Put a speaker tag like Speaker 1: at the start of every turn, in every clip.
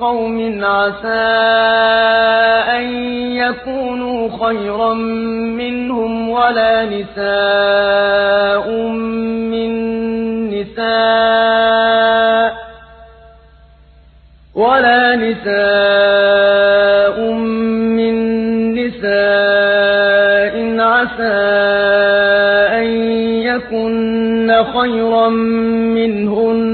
Speaker 1: قوم عسى أن يكونوا خيرا منهم ولا نساء من نساء ولا نساء من نساء عسى أن يكن خيرا منهن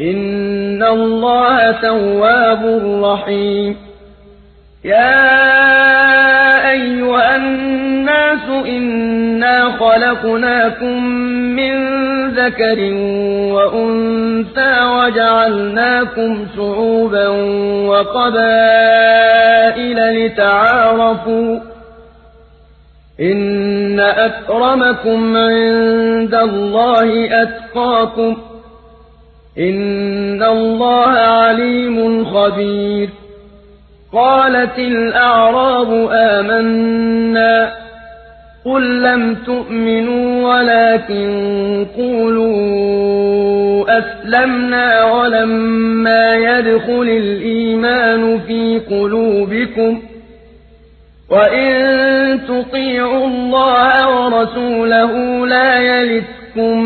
Speaker 1: إن الله تواب رحيم يا أيها الناس إنا خلقناكم من ذكر وأنثى وجعلناكم شعوبا وقبائل لتعارفوا إن أكرمكم عند الله أتقاكم إن الله عليم خبير قالت الأعراب آمنا قل لم تؤمنوا ولكن قولوا أسلمنا ولما يدخل الإيمان في قلوبكم وإن تطيعوا الله ورسوله لا يلتكم يلهكم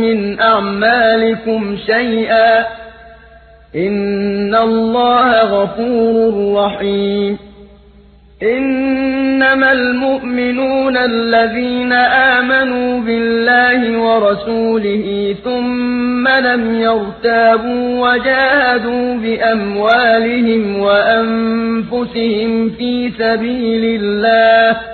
Speaker 1: من أعمالكم شيئا إن الله غفور رحيم إنما المؤمنون الذين آمنوا بالله ورسوله ثم لم يرتابوا وجاهدوا بأموالهم وأنفسهم في سبيل الله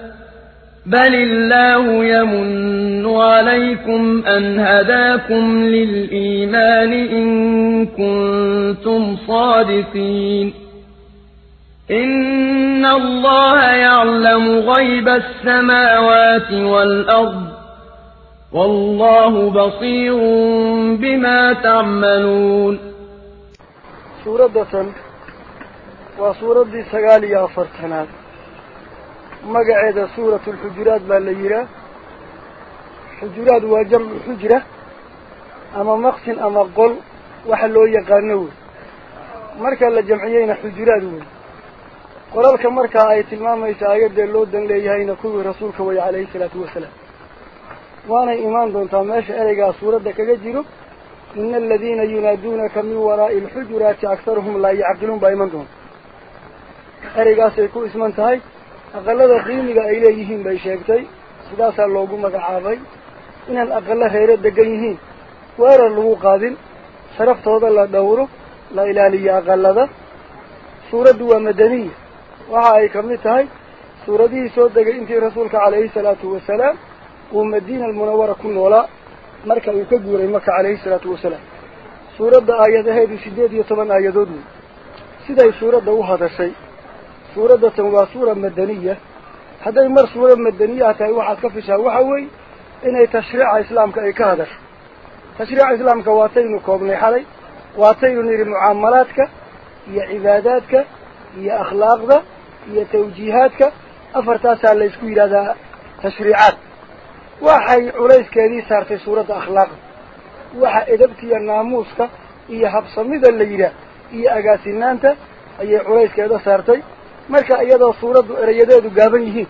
Speaker 1: بل الله يمن عليكم أن هداكم للإيمان إن كنتم صادقين إن الله يعلم غيب السماوات والأرض والله بصير بما تعملون
Speaker 2: سورة دسم وسورة دي سغالي يا تنات magaceeda suuratu ulxujuraad baa la yihaa xujuraad waa jamcu xujra ama maqsin ama qol waxa loo yaqaano wey marka la jamciyeyna xujuraad wey qolalka markaa ay tilmaamaysa ayaddee loo dan leeyahayna kuwii rasuulka way calayhi salaatu wasalaam waanay imaan doontaa meesha ereygaa suuradda kaga jiro ina aladiina yunaaduunaka min waraa'i alxujuraati aktaruhum laa yacqiluun baa iman doonta ereygaasay ku isman tahay aqalada qiimiga ay leeyihiin bay sheegtay sidaasaa loogu magacaabay inaan aqalo heero degan yihiin weerar lagu qaadin sharaftooda la dhowro la ilaaliyo aqalada suuraddu waa madaniya waxa ay ka mid tahay suuradihii soo degay intii rasuulka calayhi salaatu wasalaam uu madiina almunawara ku noolaa marka uu ka guuray maka calayhi salaatu wasalaam suuradda aayadaheedu siddeed iyo toban aayadood wey siday suuradda u hadashay سورة وسورة مدنية هذا مر سورة مدنية تاي واحد كفشها وحوي إنه تشريع إسلامك أي كهدر تشريع إسلامك واتين كوبني حالي واتين نير معاملاتك يا عباداتك هي أخلاقك هي توجيهاتك أفرتاسا ليسكو هذا تشريعات كذي waxay culayskeedii saartay suuradda إدبتي waxa هي naamuuska iyo الليلة هي yidhaah iyo هي ayay كذا saartay marka iyadoo suuraddu erayadeedu gaaban yihiin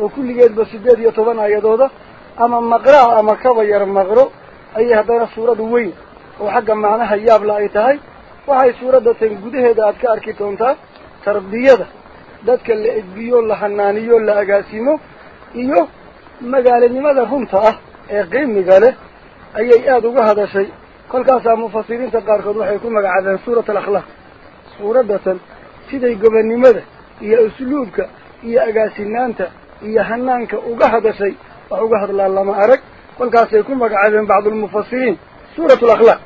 Speaker 2: oo kulligeedba sideed iyo toban ayadooda ama maqraa ama kaba yar maqro ayay haddana suuradu weyn oo xagga macnaha yaabla ay tahay waxay suuradda tan gudaheeda aad ka arki doontaa tarbiyada dadka la edbiyo la hanaaniyo la agaasimo iyo magaalanimada runta ah ee qiimiga leh ayay aada uga hadashay kolkaasaa mufasiriinta qaarkood waxay ku magacaabeen suurat alakhlaaq suuradda tan siday gobannimada iyo usluubka iyo agaasinaanta iyo hanaanka uga hadashay wax uga hadlaa lama arag kolkaasay ku magacaabeen bacdulmufasiriin suuratu alakhlaaq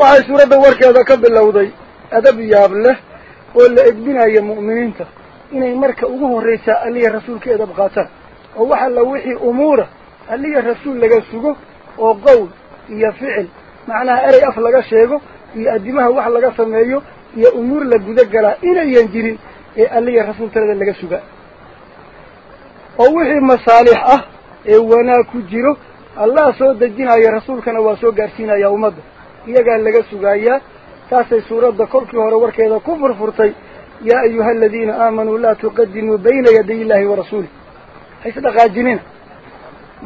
Speaker 2: waxay suuradda warkeeda ka bilowday adab yaab leh oo la edbinaya mu'miniinta inay marka ugu horraysaa alliya rasuulka edab qaataan oo waxa la wixii umuura alliya rasuul laga sugo oo qowl iyo ficil macnaha erey af laga sheego iyo addimaha wax laga sameeyo iyo umuur la guda galaa inayan jirin ee alliya rasuultanada laga suga oo wixii masaalix ah ee wanaag ku jiro allah soo dejinaya rasuulkana waa soo gaadhsiinaya ummadda iyagaa laga sugayaa taasay suuradda kolkii hore warkeeda ku furfurtay yaa ayuha aladiina aamanuu laa tuqadimuu bayna yaday illaahi wa rasuulih haisdhaqaajinina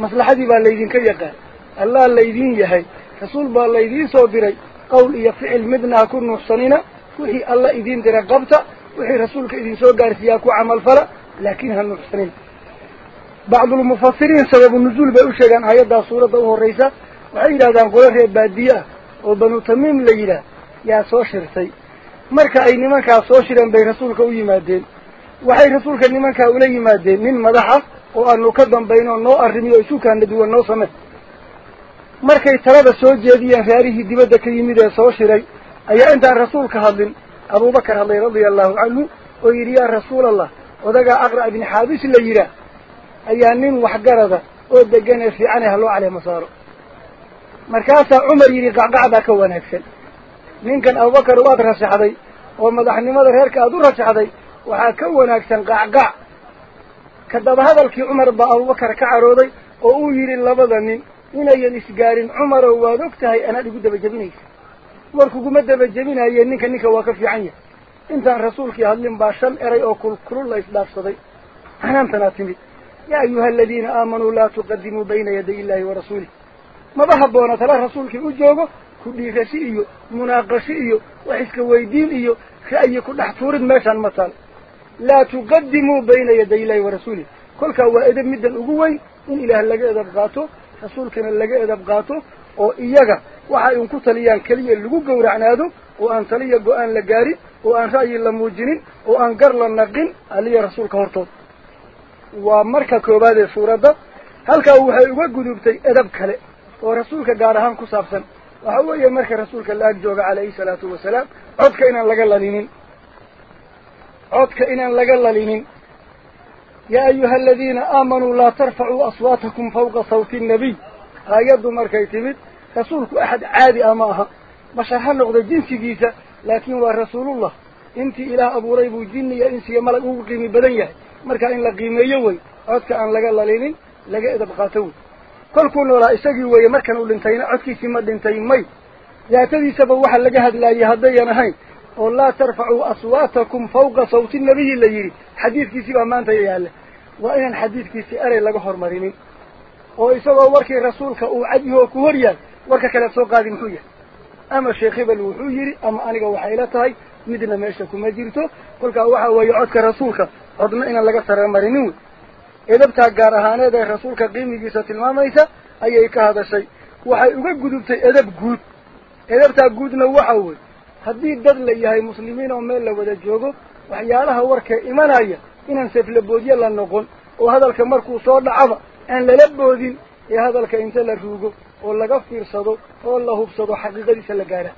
Speaker 2: maslaxadii baa laydinka yaqaan allah laydin yahay rasuul baa laydiin soo diray qowl iyo ficil midna ha ku nuuxsanina wixii alla idiin dira qabta وحي رسولك إذن سوى قارسياكو عمل فرأ لكنها المحسنين بعض المفسرين سبب النزول بأوشيغان هيدا صورة دوه الرئيسة وحين دادان قوله بادية وبنو تميم ليلة يا سوشر سي مركا أي نمانكا سوشرا بي رسولك ويمادين وحي رسولك نمانكا وليمادين من مدحة وأنه كذن بينه نو أرمي ويسوكا ندوى نو سمه markay talada soo jeediyeen reerihii dibadda ka yimid ee soo shiray ayaa intaan rasuulka hadlin أبو بكر الله رضي الله عنه ويري يا رسول الله ودقى أقرأ بن حابس اللي يرى وحقر هذا ودقنا في عنه الله عليه مصاره مركاسة عمر يري قعقعدا كوان هكسل من كان أبو بكر واد رسحدي ومدحني مدر هيرك أدور رسحدي وحاكوان هكسل قعقع كذب هذا الكي عمر بأبو بكر كعروضي وأو يري اللبضنين إن ينسقارين عمر وادوكتهي أنا لقد بجبنيس warkuguma daba jebinaye ninka ninka waa ka fiican yahay intaan rasuulkii hadlin baa shan eray oo kulkulul la isdhaafsaday hanaantanaa timid yaa ayuha aladiina aamanuu laa tuqadimuu bayna yaday illaahi wa rasuulih maba habboona tala rasuulkii u joogo ku dhiirashi iyo munaaqashi iyo wax iska weydiin iyo ra'yi ku dhex tuurid meeshaan ma taal bayna yaday illaahi wa rasuulih kolkaa waa edab middan ugu weyn in ilaah laga edab qaato rasuulkana laga edab qaato oo iyaga وحي انكو تليان كليا لغو قورعنا دو وان تليا قوان لقاري وان رأي اللموجنين وان قر لنقين اللي رسول كهرطوط ومركا كوبادة سورة دا هلكا وحي اوه قدوبتي ادب كلي ورسولك قارهان كسافسا وحوه يمركا رسولك اللاك جوغ عليه الصلاة والسلام عدك انا لقال لنين عدك انا لقال لنين يا ايها الذين امنوا لا ترفعوا اصواتكم فوق صوت النبي ايضو مركا يتبت rasuulku axad caadi ah ma aha bashar ha noqda jinsigiisa laakiin waa rasuulullah intii ilaah abuuray buu jinni iyo insiga malag ugu qiimi badan yahay marka in la qiimeeyo wey codka aan laga lalinin laga edab qaato wey kolkuu noolaa isagii weeye markan uu dhintayna codkiisii ma dhintay may daatadiisaba waxa laga hadlaayay haddayan ahayn oo laa tarfacuu aswaatakum fawqa sawti nabiyi la yidhi xadiidkiisii baa maanta yaalla waa inaan xadiidkiisii erey laga hormarinin oo isagoo warkii rasuulka uu cadyaho ku hor yahay warka kale soo qaadi muxuu yahay ama sheekh hebel wuxuu yidhi ama aniga waxay la tahay midna meesha kuma jirto kolkaa waxa weeye codka rasuulka codna inaan laga saremarinin wey edabtaa gaar ahaaneed ee rasuulka qiimigiisa tilmaamaysa ayay ka hadashay waxay uga gudubtay edab guud edabtaa guudna waxa weeye haddii dad la yahay muslimiin oo meel la wada joogo waxyaalaha warkee imanaya inaan seflaboodye la noqon oo hadalka markuu soo dhacaba aan lala boodin ee hadalka inta la ruugo ولغفر صدق والله فصدق حقيقة سلقانا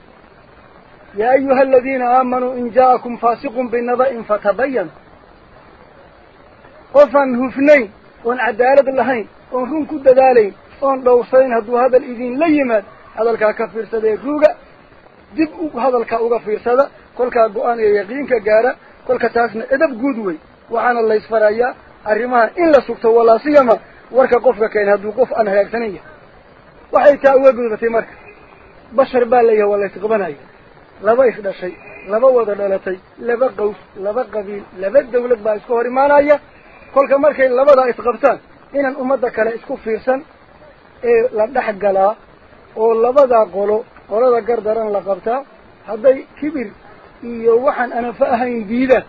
Speaker 2: يا أيها الذين آمنوا إن جاءكم فاسق بالنبأ فتبين قفن هفنين وان عدالة اللهين وان هم كد ذالين وان دوصين هدو هذا الإذين ليمان هذا الكافر صدق روغا دبقوا هذا الكافر صدق كل كالبؤان يقين كالقارة كل كتاسنا إذا قدوي وعن الله يسفر أيها الرمان إلا سكت ولا سيما وارك قفك كين هدو قف أنها يكتنيه وحي كأوى قدرتي مرك بشر بالي هو اللي تقبناي لبا إخدا شيء لبا وضع دلتي لبا لا لبا قبيل لبا الدولة با إسكوه رمانايا كل مرك إن لبا دا إتقبتان إن الأمد كلا إسكو فيرسا إيه، حق لا أو لبا دا قولو ولا دا قردران لقبتا هذا كبير يوحا أنا فأهين ديدة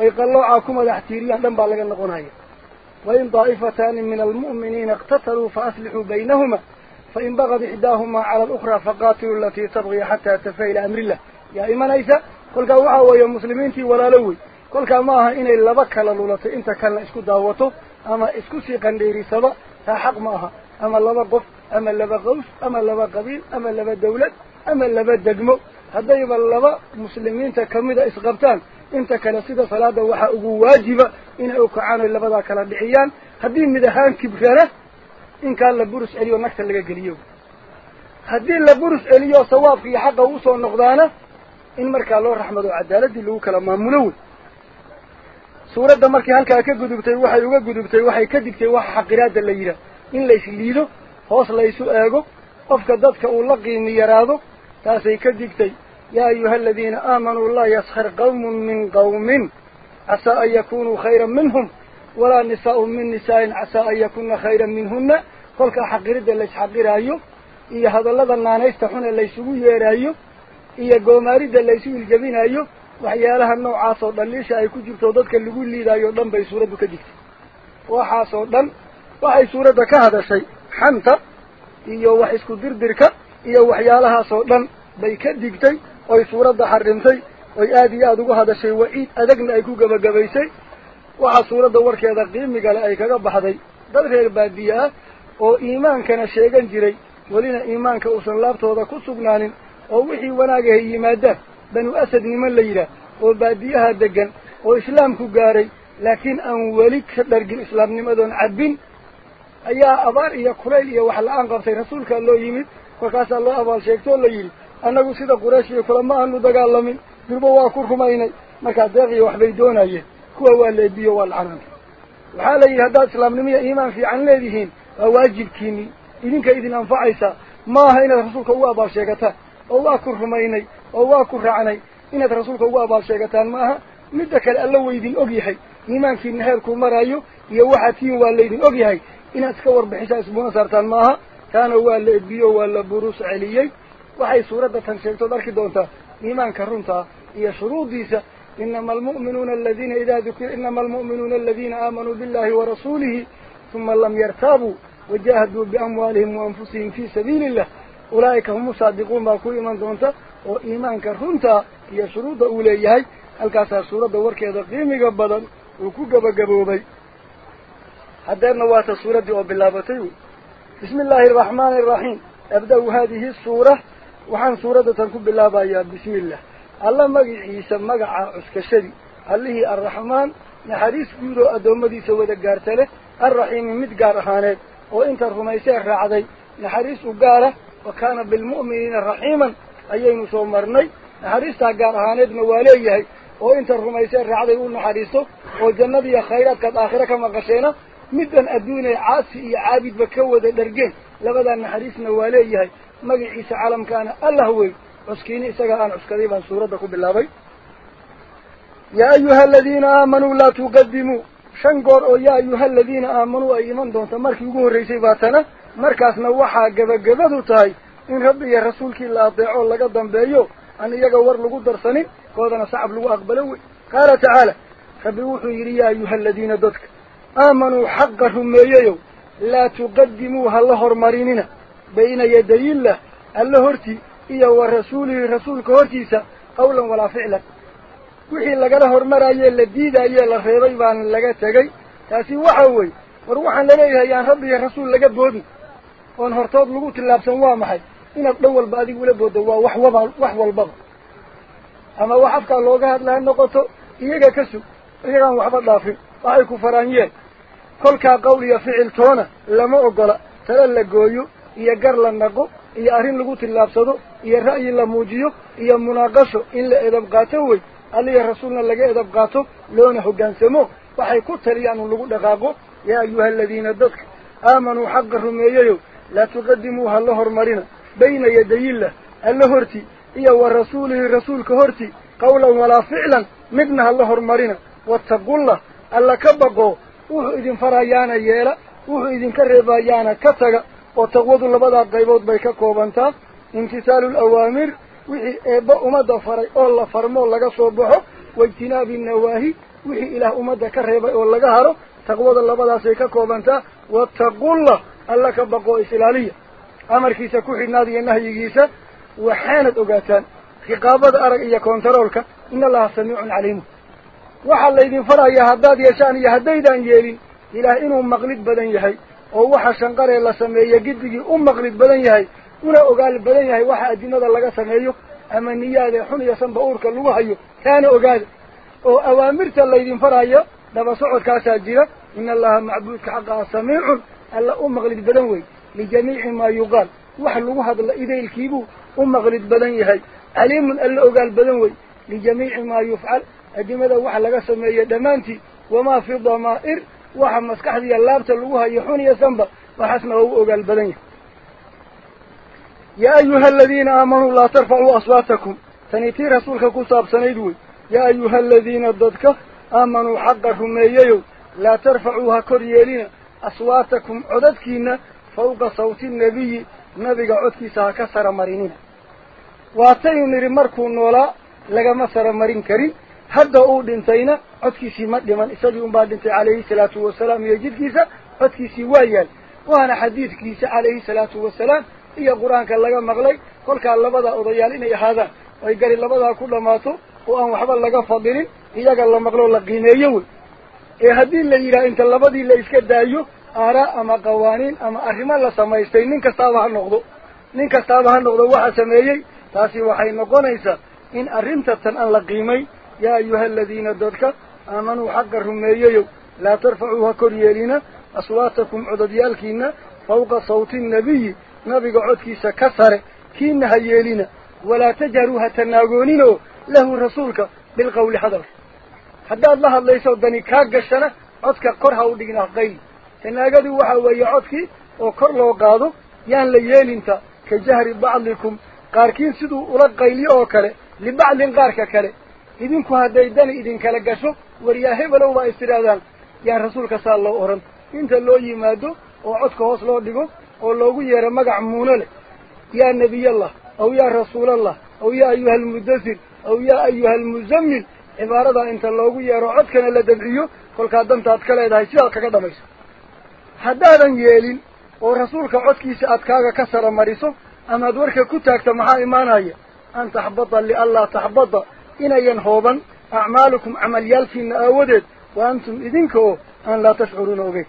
Speaker 2: أي قال الله عاكم الاحتيري أهدن بالغن قنايا وإن ضائفتان من المؤمنين اقتتلوا فأسلحوا بينهما فإن بغض إحداهما على الأخرى فقاتلوا التي تبغي حتى تفعل أمر الله يا إيمانيسا قل كوعة ويا في ولا لوي قل كماها إن إلا بكال للولة إنت كان إسكو داوته أما إسكو سيقان ديري سبا تحق ماها أما اللبا قف أما اللبا قوس أما اللبا قبيل أما اللبا دولة أما اللبا دقمو هذا يبقى اللبا مسلمين تكمد إسقبتان إنت كان sida صلاة waxaa ugu waajiba inay ukacaan ay labadaa kala dhixiyaan haddii mid inkaan la burus celiyo nagta laga geliyo haddii la burus celiyo sawaabkii xaqa usoo noqdaana in markaa loo raxmado cadaaladii lagu kala maamulo wey suuradda markii halkaa ka gudubtay waxay uga gudubtay waxay ka digtay waxa xaqiraada la yidhaah in laysliido hoos laysu eego qofka dadka uu la qiimi yaraado taasay ka digtay yaa ayuha aladiina aamanuu laa yaskhar qawmun min qawmin casaa an yakunuu khayran minhum walaa nisaa'un min nisaa'in casaa an yakuna khayran minhuna kolka xaqirida laysxaqiraayo iyo hadallada naanaysta xun ee laysugu yeeraayo iyo goomaaridda laysu iljabinayo waxyaalaha noocaas oo dhan liisha ay ku jirto dadka lagu liidaayo o dhan bay suuraddu ka digtay waxaasoo dhan waxay suuradda ka hadashay xanta iyo wax isku dirdirka iyo waxyaalahaasoo dhan bay ka digtay oy suuradda xarrimtay oy aada iyo aada ugu hadashay waciid adagna ay ku gebagabaysay waxaa suuradda warkeeda qiimigale ay kaga baxday dad reer baadiye ah oo iimaankana sheegan jiray welina iimaanka uusan laabtooda ku sugnaanin oo wixii wanaagahay yimaadaan banu asad niman la yidhaah oo baadiyaha deggan oo islaamku gaaray laakiin aan weli ka dhargin islaamnimadoon cadbin ayaa abaar iyo kulayl iyo wax la-aan qabtay rasuulkaa loo yimid kolkaasaa loo abaal sheegtoo la yidhi annagu sida qurayshiyo kula ma aanu dagaalamin durba waa ku rumaynay markaa deeqiyo waxbay doonayeen kuwa waa leebiyo waa lacanaan waxaa la yidhi haddaad islaamnimo iyo iimaan fiican leedihiin واجب كني إنك إذا أنفعت ما هنا الرسول كوا بالشجعته الله كرهم إني الله كره عني إن الرسول كوا بالشجعته ماها مدك الله ويدين أجيحي إيمان في النهار كل مرايو يوحتين والدين أجيحي إن أتكور بحساس منصرة ماها كان هو البيو ولا بروس عليه وهي صورة تنشيط ذلك دونتا إيمان كرونتا هي شروط ديسة إنما المؤمنون الذين إذا ذكر إنما المؤمنون الذين آمنوا بالله ورسوله ثم لم يرتابوا وجاهدوا بأموالهم وأنفسهم في سبيل الله أولئك هم مصادقون باكو إيمان دونتا وإيمان كرهنتا هي شروط أوليهي الكاسا سورة دور كيدا قيمي قبضا وكوكب قبوبي حتى نوات سورة وبلابتي بسم الله الرحمن الرحيم أبدأ هذه السورة وحن سورة تنكب بالله بسم الله الله مقعيسا مقع عسكشري اللي هي الرحمن نحريس قيرو أدومدي سوى دقارتله الرحيم مد قار أحانيد وإنت الرميسيح رعدي نحريس قاره وكان بالمؤمنين رحيما أيين سومرني نحريستا قار أحانيد مواليه وإنت الرميسيح رعدي قول نحريسه وجنة يا خيرات كد آخرة كما قشينا مدن أدوني عاسي عابد بكوة درجين لبدا نحريس مواليه مجي عيسى عالم كان الله هو مسكين إساقا عن عسكريبا سورة بالله بي يا أيها الذين آمنوا لا تقدموا shan goor oo yaa ayuha aladiina aamanuu ay iman doonto markii ugu horreysay baatana markaasna waxaa gebagabadu tahay in rabbi iyo rasuulkii la adeeco laga dambeeyo aan iyaga war lagu darsanin koodana sacab lagu aqbalo wey qaala tacaala rabbi wuxuu yidhi yaa ayuha aladiina dadka aamanuu xaqa rumeeyeyow laa tuqadimuu ha la hormarinina bayna yadayillaah alla hortii iyo wa rasuulihi rasuulka hortiisa qawlan walaa ficlan wixii lagala hormarayee la diidayee la reebay baana laga tegay taasi waxa weeye war waxaan laleeyahay aan rabbi iyo rasuul laga boodin oon hortood lagu tillaabsan waa maxay inaad dhan walba adigu ula booddo waa wax waba wax walbaba ama wax afkaa looga hadla ha noqoto iyaga ka sug iyagaan waxba dhaafin waxay ku faraanyeen kolkaa qowl iyo ficil toona lama ogola tala la gooyo iyo gar la naqo iyo arrin lagu tillaabsado iyo ra'yi la muujiyo iyo munaaqasho in la edab qaato wey alliga rasuulna laga edab qaato loona hoggaansamo waxay ku taliyaan un lagu dhaqaaqo yaa ayuha aladiina dadka aamanuu xaqa rumeeyayo laa tuqadimuu ha la hormarina bayna yadayillah alla hortii iyo wa rasuulihi rasuulka hortii qawlan walaa ficlan midna ha la hormarina wattaqullah alla ka baqoo wuxuu idin farayaana yeela wuxuu idinka reebayaana ka taga oo taqwadu labadaa qaybood bay ka koobantaa imtisaalu alawaamir wixii eebba ummadda faray oo la farmoo laga soo baxo waijtinaabi nawaahi wixii ilaah ummadda ka reebay oo laga haro taqwada labadaasay ka koobantaa wattaqullah alla ka baqoo isilaaliya amarkiisa ku xidhnaad iyo nahyigiisa waxaanad ogaataan riqaabada arag iyo kontaroolka in allaha samiicun caliimu waxaa laydin faraya haddaad yeeshaan iyo haddaydaan yeelin ilaah inuu maqlid badan yahay oo waxa shanqaree la sameeya giddigii u maqlid badan yahay una ogaal badan yahay waxa adimada laga sameeyo ama niyaade xun iyo sanba uurka lagu hayo kaana ogaada oo awaamirta laydin farayo daba socodkaasaa jira in allaha macbuudka xaqaa samiicun alla u maqlid badan wey lijamiici maa yuqaal wax lagu hadla idaylkiibuu u maqlid badan yahay caliimun alla ogaal badan wey lijamiici maa yufcal adimada wax laga sameeyo dhammaantii wamaa fi damaa'ir waxa maskaxdiiya laabta lagu hayo xun iyo sanba waxaasna waa u ogaal badan yahay يا أيها الذين آمنوا لا ترفعوا أصواتكم تنيتي رسولك كساب سنيدوي يا أيها الذين ضدك آمنوا حقكم ييو لا ترفعوها كريالين أصواتكم عددكين فوق صوت النبي نبي عدكي ساكا سرمرينين واتين رمركو نولا لغما سرمرين كريم hadda uu dhintayna codkiisii ma dhiman isagii unbaa dhintay calayhi salaatu wasalaam iyo jidhkiisa codkiisii waa yaal waana xadiidkiisa calayhi iyo qur-aanka laga maqlay kolkaa labada odayaal inay ahaadaan ay gari labadaa ku dhammaato oo aan waxba laga fadilin iyaga la maqlo la qiimeeyo wey ee haddii la yidhaha inta labadii la iska daayo aaraa ama qawaaniin ama arrimo la samaystay nin kastaaba ha noqdo nin kastaaba ha noqdo waxa sameeyey taasi waxay noqonaysaa in arrinta tan aan la qiimay yaa ayuha aladiina dadka aamanuu xaqa rumeeyeyow laa tarfacuu ha kor yeelina aswaatakum cododyaalkiina fawqa sawti nnabiyi nabiga codkiisa ka sare kiina ha yeelina walaa tajaruu ha tanaagoonino lahu rasuulka bilqawli hadalka haddaad la hadlayso dani kaa gashana codka kor ha u dhigna qayn tanaagadu waxa weeye codkii oo kor loo qaado yaan la yeelinta ka jahri bacdikum qaarkiin siduu ula qayliyo oo kale libacdin qaarka kale idinku hadday dani idinkala gasho waryaa hebelow baa istidhaahdaan yaan rasuulka saa loo oran inta loo yimaado oo codka hoos loo dhigo oo loogu yeero magac muune leh yaa nebiyallah aw yaa rasuulallah aw yaa ayuha almuddasir aw yaa ayuha almuzammil cibaaradaa inta loogu yeero codkana la dabciyo kolkaa dantaad ka leedahay sidaad kaga dhamayso haddaadan yeelin oo rasuulka codkiisa aad kaaga ka sara mariso amaad warka ku taagta maxaa imaanaya an taxbada lianlaa taxbada inayan hooban acmaalukum camalyaalkiina aawadeed wa antum idinka oo aan laa tashcuruuna ogeyn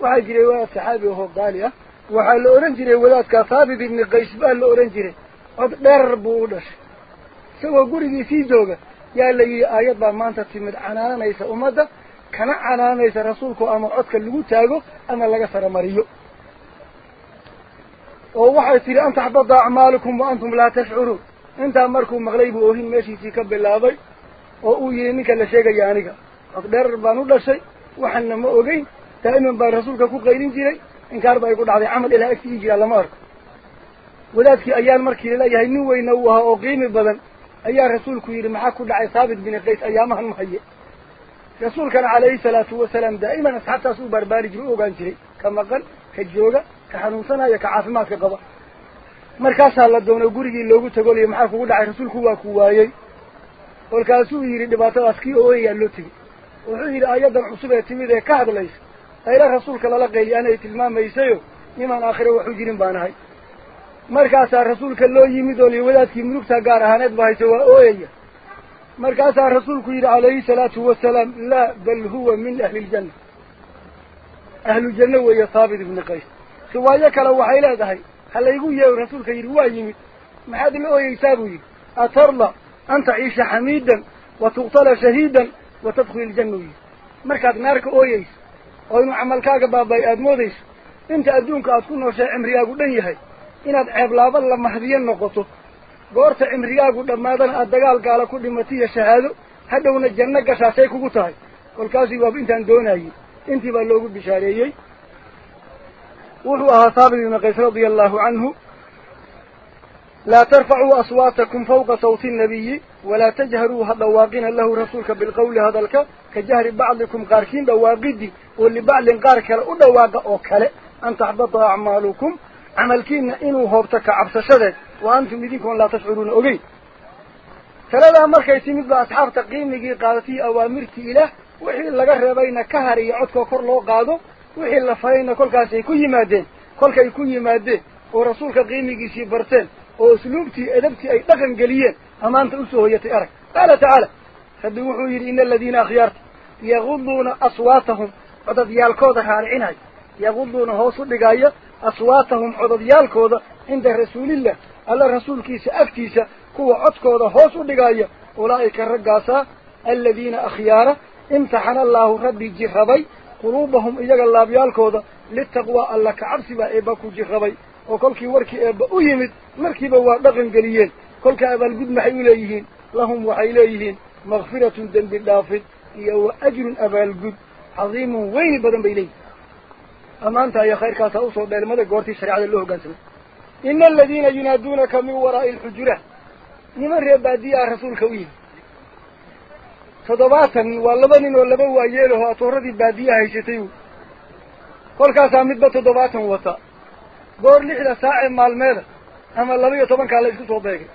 Speaker 2: waxaa jiray waa saxaabi ahoo qaali ah waxaa la odhan jiray wadaadka thaabit ibni qays baa la odhan jiray cod dheer buu u dhashay isagoo gurigiisii jooga yaa la yidhi aayad baa maanta timid canaanaysa ummadda kana canaanaysa rasuulku ama codka lagu taago ama laga saramariyo oo waxay tidhi an taxbada acmaalukum wa antum laa tashcuruun intaa markuu maqlay buu oohin meeshiisii ka bilaabay oo uu yidhi ninka la sheegaya aniga cod dheer baan u dhashay waxanna ma ogeyn daa'iman baan rasuulka ku qaylin jiray inkaar baa igu dhacday camal ilaa agtiii jira lama arko wadaadkii ayaan markii laleeyahay nin weyna uu ahaa oo qiimi badan ayaa rasuulku yidhi maxaa ku dhacay thaabit bini qays ayaamahan ma haye rasuulkana calayhi salaatu wasalaam daa'iman asxaabtaas uu baarbaari jira u ogaan jiray ka maqan ka jooga ka xanuunsanaya ka caafimaadka qaba markaasaa la doono gurigii loogu tagolayo maxaa kugu dhacay rasuulku waa ku waayey kolkaasuu yidhi dhibaatadaas kii ooyayaa loo tegey wuxuu yidhi ayadan cusub ee timid ee ka hadlaysa ayla rasuulka lala qeeliy anay tilmaamaysayo nimaan aakhire waxu jirin baan ahay markaasaa rasuulka loo yimid oo li wadaadkii murugta gaar ahaaneed ba hayse waa ooyaya markaasaa rasuulku yidhi calayhi salaatu wasalaam laa bal huwa min ahli ljanna ahlujanna weeye thaabit ibni qays riwaayo kale waxay leedahay halaygu yeeho rasuulka yidhi waa yimid maxaad la ooyeysaa buu yidhi atarda an taciisha xamiidan wa tuqtala shahiidan wa tadkhuli iljanna yidhi markaad naarka ooyeysa oo inuu camalkaaga baabay aada moodayso inta adduunka aad ku nooshahay cimrigaagu dhan yahay inaad ceeblaaba la mahdiyo noqoto goorta cimrigaagu dhammaadana aada dagaal gaala ku dhimato iyo shahaado hadhowna janno gashaasay kugu tahay kolkaasi waaba intaan doonayey intii baa loogu bishaareeyey wuxuu ahaa haabit ibnu qays radia allahu canhu laa tarfacuu aswaatakum fawqa sawti nnabiyi walaa tajharuu ha dhawaaqina lahu rasuulka bilqawli hadalka ka jahri bacdikum qaarkiin dhawaaqiddi ولبعض قار كلا ودواق أو أن تحبط أعمالكم عملكين إنه عبس عبسشده وأنتم يديكم لا تشعرون أبي ثلاثة مركة يتمد بأصحاب تقييمه قادتي أوامرتي إله وحي لغا ربينا كهري عدك كور لو قادو وحي لفاينا كل كاسي كو يمادين كل كاي كو يمادين ورسولك قيميسي برتين وأسلوبتي أدبتي أي دقن قليين أما أنت أسوهيتي أرك قال تعالى فدوحوا يرين الذين أخيارت يغضون أصواتهم codadyaalkooda raaricinaya yaquduuna hoos u dhigaya aswaatahum codadyaalkooda cinda rasuulillah alla rasuulkiisa agtiisa kuwa codkooda hoos u dhigaya ulaa'ika raggaasaa aladiina akhyaara imtaxana allaahu rabbi jirrabay quluubahum iyaga laabyaalkooda litaqwaa alla kacabsibaa eebba ku jirrabay oo kolkii warkii eebba u yimid markiiba waa dhaqan geliyeen kolka abaalgud maxay u leeyihiin lahum waxay leeyihiin makfiratun dembi dhaafid iyo wa ajrun abaalgud cadiimun weyn badan bay leeyihin amaanta ayaa khayrkaasa usoo dheelmada goortii shareecada loo hoggaansamay ina aladiina yunaaduunaka min waraa'i alxujuraat niman reer baadiya ah rasuulka u yimi toddobaatan waa laba nin oo laba waayeelahoo atooradii baadiya haysatay wy kolkaasaa midba toddobaatan wata goor lixda saacee maalmeeda ama laba iyo tobankaa la isku soo beegay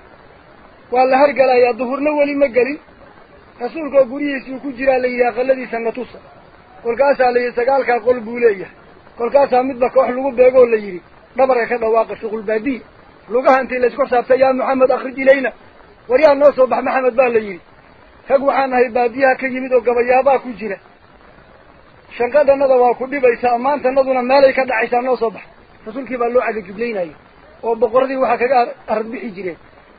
Speaker 2: waa la hargalayaa duhurna weli ma gelin rasuulkaoo guryihiisuu ku jiraa la yidhaha qalladiisa natusa kolkaasaa la yidhi sagaalkaa qol buu leeyahay kolkaasaa midba koox lagu beegoo la yidhi dhabarka ka dhawaaqa shuqulbaadiya lugaha intii layskor saabtay yaa maxamed akhrij ilayna war noo soo bax maxamed baa la yidhi rag waxaan ahay baadiyaha ka yimid oo gabayaabaa ku jira shanqadannada waa ku dhibaysaa ammaantannaduna meelay ka dhacaysaa noo soo bax rasuulkii baa loo cagajuglaynaya oo boqoradii waxaa kaga aradbixi jireen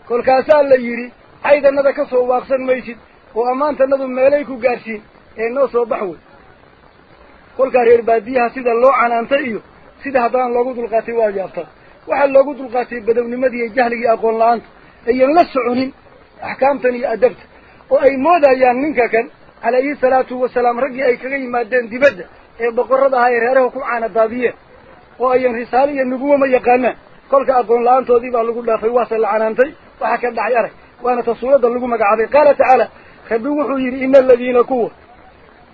Speaker 2: kolkaasaa la yidhi caydannada ka soo waaqsan maysid oo ammaantanadu meelay ku gaarsiin ee noo soo bax wey kolkaa reer baadiyaha sida loo canaantay iyo sida haddaan loogu dulqaatay waa yaabta waxaa loogu dulqaatay badownimadiiiyo jahligii aqoon la-aanta ayan la soconin axkaamtan iyo adabta oo ay moodayaan ninka kan calayhi salaatu wasalaam raggii ay kaga yimaadeen dibadda ee boqorrada ahaa ee reeraha ku caanadaadiyeen oo ayan risaale iyo nuguwa ma yaqaanaan kolka aqoon la-aantoodii baa lagu dhaafay waase la canaantay waxaa ka dhacay arag waana ta suuradda lagu magacaabay qaala tacaala rabbi wuxuu yidhi ina aladiina kuwa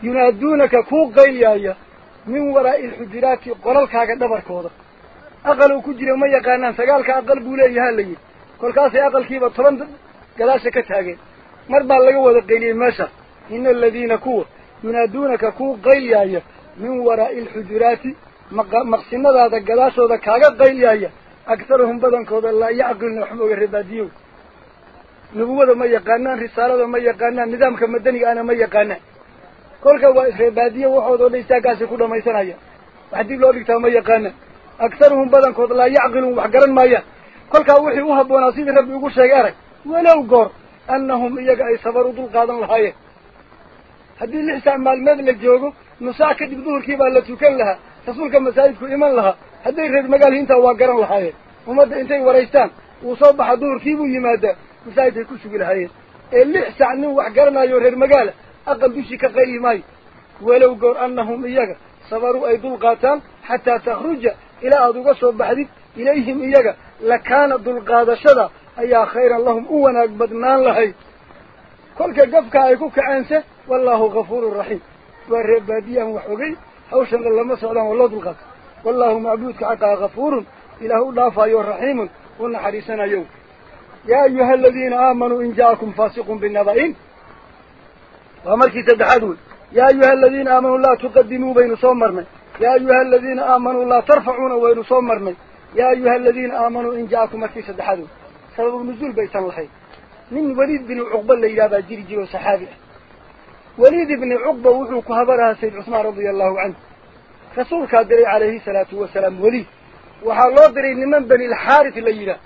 Speaker 2: ينادونك كو قيليايا من وراء الحجرات قلالكاك دبركودا أقلوا كجري ما يقانان سقالك أقل بوليه هالي كل كاسي أقل كيبا طلند قلاشة كتاقين مربع لقوة قيلين ماشا إن الذين كو ينادونك كو قيليايا من وراء الحجرات مقسمة هذا قلاشة كاك قيليايا أكثرهم بدنكودا لا يعقلنا حموك الرباديو نبوة ما يقانان رسالة ما يقانان نظامك مدني أنا ما يقانان kolka waa isreebaadiye waxoodo dha istaaggaasi ku dhamaysanaya wax dib loo dhigtaa ma yaqaana aktaruhum badankood laa yacqiluun wax garan maayaan kolkaa wixii u habboonaa sidii rabbi ugu sheegay arag walow goor annahum iyaga ay sabar u dul qaadan lahaayeen haddii lix saac maalmeed la joogo nusaac kadib duhurkii baa la tukan lahaa rasuulka masaajidku iman lahaa hadday reer magaal hintaa waa garan lahaayeen ummadda intay waraystaan uu soo baxa duhurkiibuu yimaadaa masaajid ay ku sugi lahaayeen ee lix saac nin wax garanayo reer magaala أقل بشي كغيري ماي ولو قر أنهم إياك صبروا أي دلقاتان حتى تخرج إلى أدوك صوب بحديد إليهم إياك لكان دلقات شدا أي خير اللهم أولا بدنان لهي كل كقفك أيكوك عنسه والله غفور رحيم والربادية وحقي حوشا لما سألهم والله دلقات والله معبودك عقا غفور إله دافع رحيم ونحرسنا يوم يا أيها الذين آمنوا إن جاءكم فاسق بالنبئين ومركي تدحدون يا أيها الذين آمنوا لا تقدموا بين صومرنا يا أيها الذين آمنوا لا ترفعون بين صومرنا يا أيها الذين آمنوا إن جاءكم مركي تدحدون سبب النزول بيت الله من وليد بن عقبة اللي لابا جيري جيرو صحابي وليد بن عقبة وحوك هبرها سيد عثمان رضي الله عنه رسول كادر عليه الصلاة والسلام وليد وحالله دري نمن بني الحارث اللي الليلة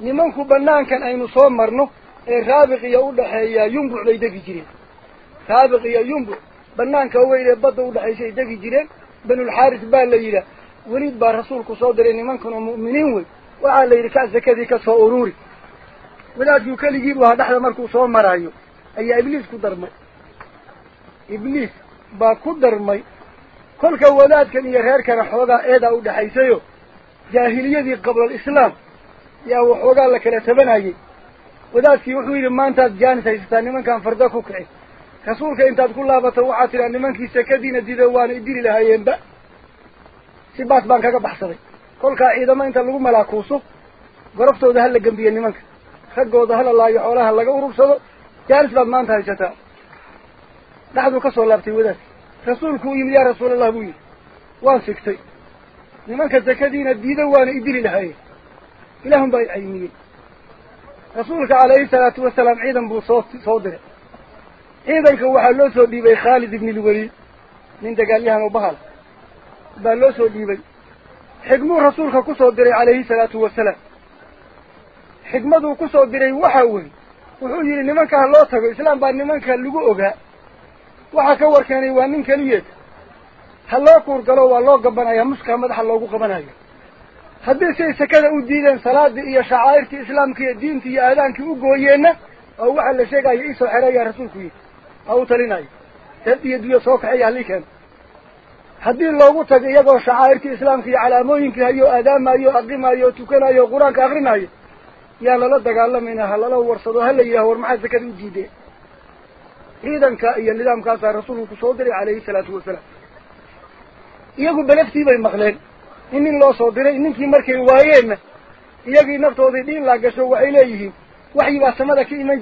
Speaker 2: نمن بنان كان أين صومرنه إيه الرابق يقول لها ينبع ليدك جيرين سابق iyo yumbu banaanka uga idhe badda udhaxaysay degi jireen banulxaaris baa la yidhaah welid baa rasuulku soo diray nimankan oo mu'miniin wey waxaa la yidhi ka sakadii ka soo ururi wadaadkuu keligii buu ahaa dhexda markuu soo maraayo ayaa ibliis ku darmay ibliis baa ku darmay kolka wadaadkan iyo reerkana xoogaa eedaa udhaxaysayo jaahiliyadii qablal islaam yaa waxoogaa la kala tabanayay wadaadkii wuxuu yidhi maantaad jaanis haysataa nimankan farda ku kici rasuulka intaad ku laabato waxaa tidhaa nimankiisa kadina dida waana idiri lahaayeenba si baas baan kaga baxsaday kolkaa ciidamo inta lagu malaakuuso goroftooda hala gembiye nimanka raggooda hala laayo xoolaha laga urursado jaalis baad maanta haysataa dhaxduu ka soo laabtay wadaad rasuulkuu yimid yaa rasuulallah buu yidhi waan sigtay nimanka sakadiina diida waana idili lahaayeen ilaahun baa i cayniyey rasuulka calayhi salaatu wasalaam ciidan buu soo soo diray ciidanka waxaa loo soo dhiibay khaalid ibni lwaliid nin dagaalyahan oo bahal baa loo soo dhiibay xigmuu rasuulka kusoo diray calayhi salaatu wasalaam xigmaduu kusoo diray waxaa weeye wuxuu yidhi nimanka ha loo tago islaam baa nimanka lagu ogaa waxaa ka war keenay waa nin keliyeed ha loo kuurgalo waa loo gabanaya muskaa madaxa loogu qabanayo haddii say sakada u diideen salaadii iyo shacaa'irtii islaamka iyo diinta iyo aadaankii u gooyeenna oo waxaa la sheegaya isoo xereeyaa rasuulku yidhi أو تليناي تبدي يدوية صوك حي أهلكا هذه اللوغو تقيدوا شعائر الإسلام في علاموين كهيو آدام أيو أقيم أيو تكنا أيو قرآن كأغرناي يا لا دقال من هلا لا ورصدوا هلا يهور مع زكاة جديدة إذن كأي النظام كان رسوله صدري عليه الصلاة والسلام iyagu balaftii bay maqleen in nin loo soo diray ninkii markay waayeenna iyagii naftoodii dhiin laa gasho waxay leeyihiin waxyi baa samada ka iman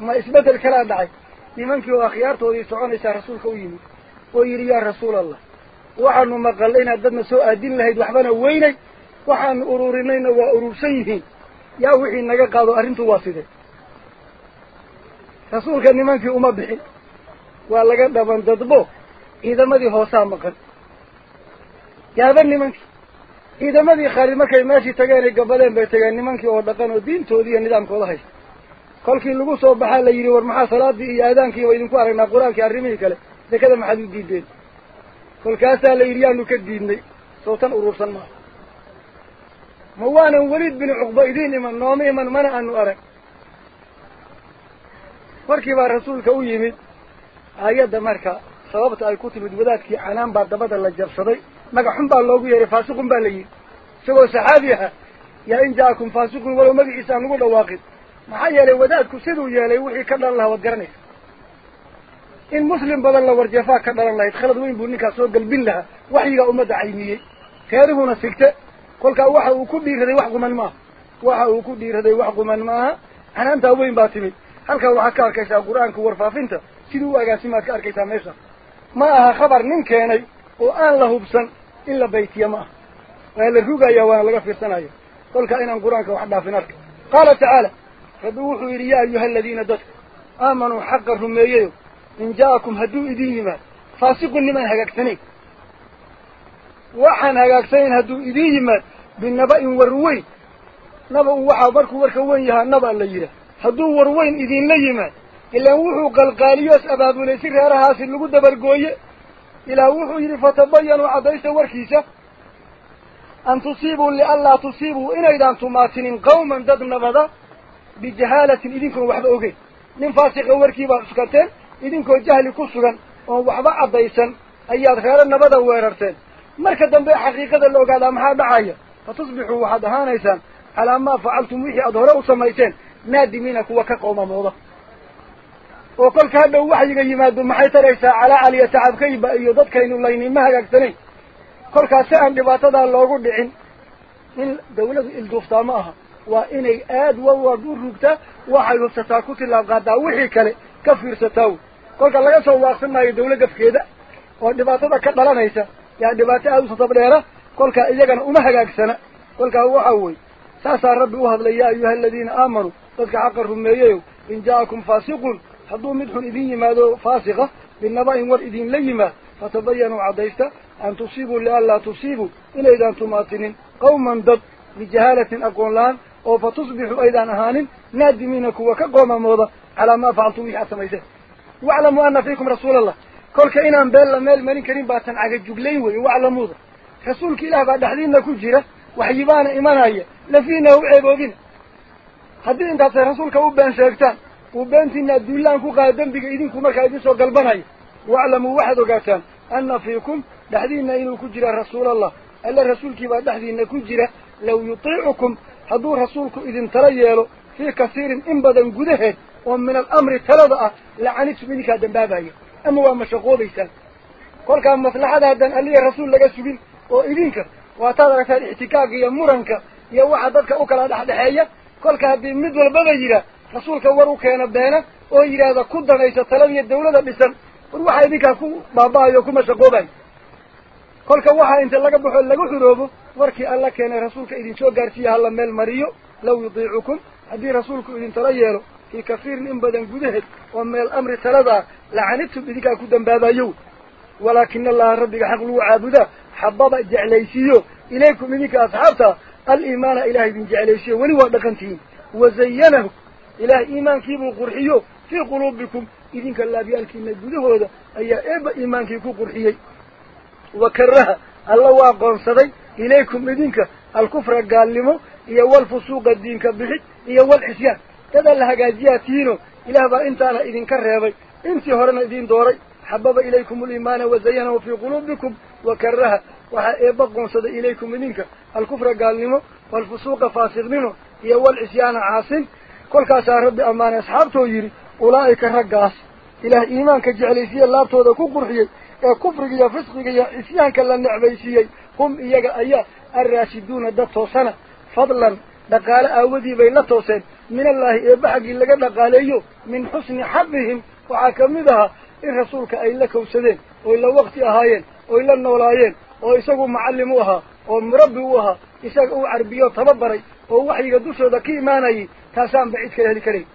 Speaker 2: ما إسبدل كلا دعي nimankii oo akhyaartoodii soconaysaa rasuulka u yimid oo yidhi yaa rasuul allah waxaanu maqalnay inaad dadna soo aadin lahayd waxbana weynay waxaanu ururinayna waa urursan yihiin yaa wixii naga qaado arrintu waa sidee rasuulka nimankii uma bixin waa laga dhaban dadbo ciidamadii hoosaa maqan yaaba nimankii ciidamadii qaali markay meeshii tageen ay gabaleen bay tageen nimankii oo dhaqan oo diintoodii iyo nidaamkooda haysta kolkii lagu soo baxaa la yidhi war maxaa salaadii iyo aadaankii waa idinku aragnaa qur-aankii arrimihii kale dekada maxaad u diideen kolkaasaa la yidhi yaanu ka diidnay sawtan urursan maaha ma waanan weliid binu cuqba idiin iman nooma iman mana aanu arag markii baa rasuulka u yimid aayadda marka sababta ay ku timid wadaadkii canaan baa dabada la jabsaday magaxun baa loogu yeehay faasiqun baa la yidhi isagoo saxaabi aha yaa in ja'akum faasiqun walow magaciisa aan lagu dhawaaqin maxaa yeelay wadaadku siduu yeelay wixii ka dhalan lahaa waad garanaysa in muslim badan la warjefaa ka dhalan lahayd khalad weyn buu ninkaas soo galbin lahaa waxyigaa ummadda cayniyey teeriguna sigte kolkaa waxa uu ku dhiiraday wax quman maaha waxa uu ku dhiiraday wax quman maaha xanaantaa weyn baa timid halkaa waxaad ka arkaysaa qur-aanka warfaafinta siduu u agaasimaad ka arkaysaa meesha ma aha khabar nin keenay oo aan la hubsan in la baytiya ma aha waa la rugaya waana laga fiirsanaya kolkaa inaan qur-aanka wax dhaafin arka qaala tacaala ربي وحو يري يا أيها الذين دك آمنوا حق الرمييو إن جاءكم هدو إديهما فاسق لمن هكاكتني وحن هكاكتين هدو إديهما بالنبأ والروين نبأ وحا بركو وركوين يها النبأ الليلة هدو وروين إذين ليما إلا وحو قلقاليوس أبابو ليسير هرهاس اللقود برقوية إلا وحو يري فتبينوا عديس وركيسة أن تصيبوا لألا تصيبوا إن إذا أنتم ماتنين قوما دد نبضا bijahaalatin idinkoon waxba ogeyn nin faasiqa warkii baad cuskateen idinkoo jahli ku sugan oon waxba caddaysan ayaad reero nabada weerarteen marka dambe xaqiiqada la ogaadaa maxaa dhacaya fatusbixuu waxaad ahaanaysaan calaa maa facaltum wixii aada hore u samayseen naadimiina kuwa ka qoomamooda oo kolka hadhow waxyiga yimaado maxay taraysaa calaa aliyatacabkayba iyo dadkaynu laynima hagaagsanayn kolkaas si aan dhibaatadaa loogu dhicin in dawladu ilduuftaa ma aha وإني آد ووردو ركتا وحي ستاكوت الله أبغادا وحي كالي كفير ستاو قولك الله يسوى سنة يدولة قفكيدا ودباتة كتلا نيسا يعني دباتة أدو ستبليرة قولك إيجان أمهك كسنة قولك هو حوي ساسا ربي وهب لي أيها الذين آمنوا قولك عقر رمييو إن جاءكم فاسقون حضو مدحون إذيني ماذا فاسقة بالنباء ور إذين ليما فتبينوا عديشتا أن تصيبوا لألا تصيبوا إلا إذا أنتم آتنين قوما ضد بجهالة أقول لهم أو فتصبح أيضا هان نادمينك وكقوم موضة على ما فعلت به حسميسا واعلموا أن فيكم رسول الله كل كائن بلا مال من كريم باتن على جبلين واعلموا رسول كله بعد حدين كجرا وحيبان إيمان هي لفينا وعبوبين حدين تاسع رسول كوبان شرطان وبنت الندولان كقادم بقيدين كما قادين سو قلبان هي واعلموا واحد وقاتان أن فيكم بعدين إنه كجرا رسول الله ألا رسول كي بعد حدين كجرا لو يطيعكم hadduu rasuulku idin tala yeelo fii kasiirin in badan gudaheed oo min alamri talada ah lacanitum idinkaa dambaabaya ama waa mashaqoobaysaan kolkaa maslaxada haddaan alliya rasuul laga sugin oo idinka waataad aragtaan ixtikaagga iyo muranka iyo waxa dadka u kala dhexdhexeeya kolka haddii mid walbaba yidhaah rasuulka war u keena beena oo yidhaahda ku danaysa taladiiyo dawlada dhisan war waxaa idinkaa ku baaba'ayo oo ku mashaqoobaya kolka waxaa inta laga baxo lagu xuroobo warkii alla keenay rasuulka idinsoo gaarsiiya hala meel mariyo law yudiicukum haddii rasuulku idin tala yeelo fii kafiirin in badan gudaheed oo meel amri talada ah lacanidtum idinkaa ku dambaabayo walaakina allaha rabbiga xaq lagu caabudaa xababa jeclaysiiyo ilaykum idinka asxaabta aliimaana ilahay idin jeclaysiiyo weli waa dhaqan tihiin wazayanahu ilahay iimaankiibuu qurxiyo fii quluubikum idinka laabyaalkiina gudahooda ayaa eeba iimaankii ku qurxiyey وكرها الله واقون صدي إليكم بدينك الكفر قال لهم يا فسوق الدينك بحد يا حسيان كذا لها قازياتينو إله با انت أنا إذن بي انت هرنا إذن دوري حبب إليكم الإيمان وزينه في قلوبكم وكرها وحيبقون صدي إليكم بدينك الكفر لهم والفسوق فاسق منه إيوال حسيان عاصم كل كاسا ربي أمان أصحابته يري أولئك الرقاص إله إيمانك جعلي فيه اللابتو ذا كو قرحيه ee kufriga iyo fisqiga iyo isyaanka la necbaysiiyey hum iyaga ayaa alraashiduuna dad toosana fadlan dhaqaale aawadii bay la tooseen min allaahi eebba xaggii laga dhaqaaleeyo min xusni xabihim waxaa ka mid ahaa in rasuulka ay la kawsadeen oy la waqti ahaayeen oy la noolaayeen oo isagu macallim u ahaa oo murabbi u ahaa isaga uu carbiyo tababaray oo waxyiga dushooda ka imaanayay taasaanba cid kala heli karayn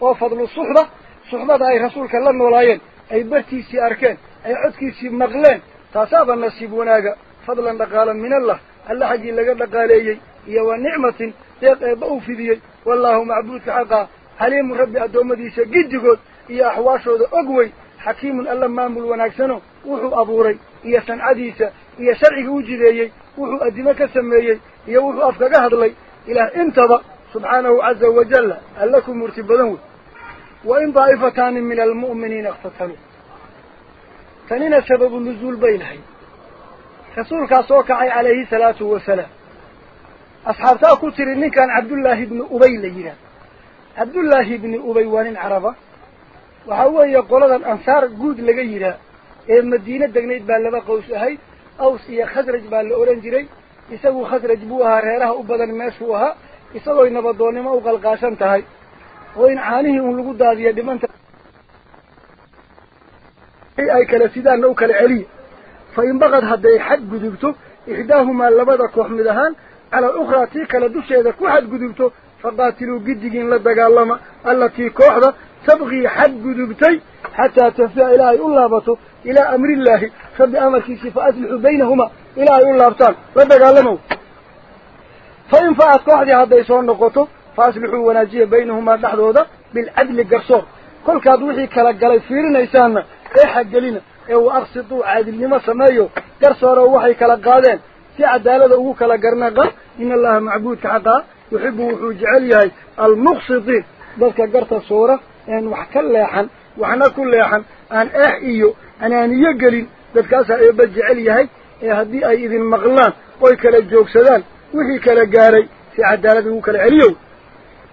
Speaker 2: oo fadlu suxba suxbada ay rasuulka la noolaayeen ay bartiisii arkeen ay codkiisii maqleen taasaaba nasiib wanaaga fadlan dhaqaala min allah alla xaggii laga dhaqaaleeyey iyo wa nicmatin deeq eebba u fidiyey wallaahu macbuudka xaqaa haliimu rabbi addoommadiisa giddigood iyo axwaashooda og weyn xakiimun alla maamul wanaagsano wuxuu abuuray iyo sancadiisa iyo sharciga u jideeyey wuxuu addimo ka sameeyey iyo wuxuu af kaga hadlay ilaah intaba subxaanahu caza wajalla alla ku murti badan wey wa in daa'ifataani min almu'miniina ikhtataluu tanina sababu nuzuul baynahay rasuulkaas oo kacay calayhi salaatu wasalaam asxaabtaa ku tiri ninkan cabdullaahi ibni ubay la yidhaah cabdullaahi ibni ubay waa nin caraba waxaa weeye qoladan ansaar guud laga yidhaah ee madiine degnayd baa laba qaws ahayd aws iyo khasraj baa la odhan jiray isagu khasraj buu ahaa reeraha u badan meeshuu ahaa isagooy nabadoonnimo u qalqaasan tahay oo in caanihii uun lagu daadiya dhimanta أي أي كلا سيدان أو كلا علي فإن بغض هذا حد قدبته إحداهما لبدك وحمدهان على الأخرى تيكا لدوش هذا كوحد قدبته فقاتلوا قدقين لدك اللهم التي كوحدة تبغي حد قدبتي حتى تفيا إلى أولابته إلى أمر الله فبأمر كيسي فأسلح بينهما إلى أولابتان لدك اللهم فإن فأت كوحد هذا يسون نقطه فأسلحوا وناجيه بينهما تحضوه بالعدل قرصور كل كادوحي كلا قلت فيرنا يساننا eexa gelina ee waaqsiduu caadilnimo sameeyo garsoorow waxay kala qaadeen si cadaalada ugu kala garnaqa in allaha macbuudka xaqaa yuxibu wuxuu jecel yahay almuqsidiin dadka garta suura een wax ka leexan waxna ku leexan aan eex iyo anaaniyo gelin dadkaasaa eeba jecel yahay ee haddii ay idin maqlaan oy kala joogsadaan wixii kala gaaray si cadaalada ugu kala celiyow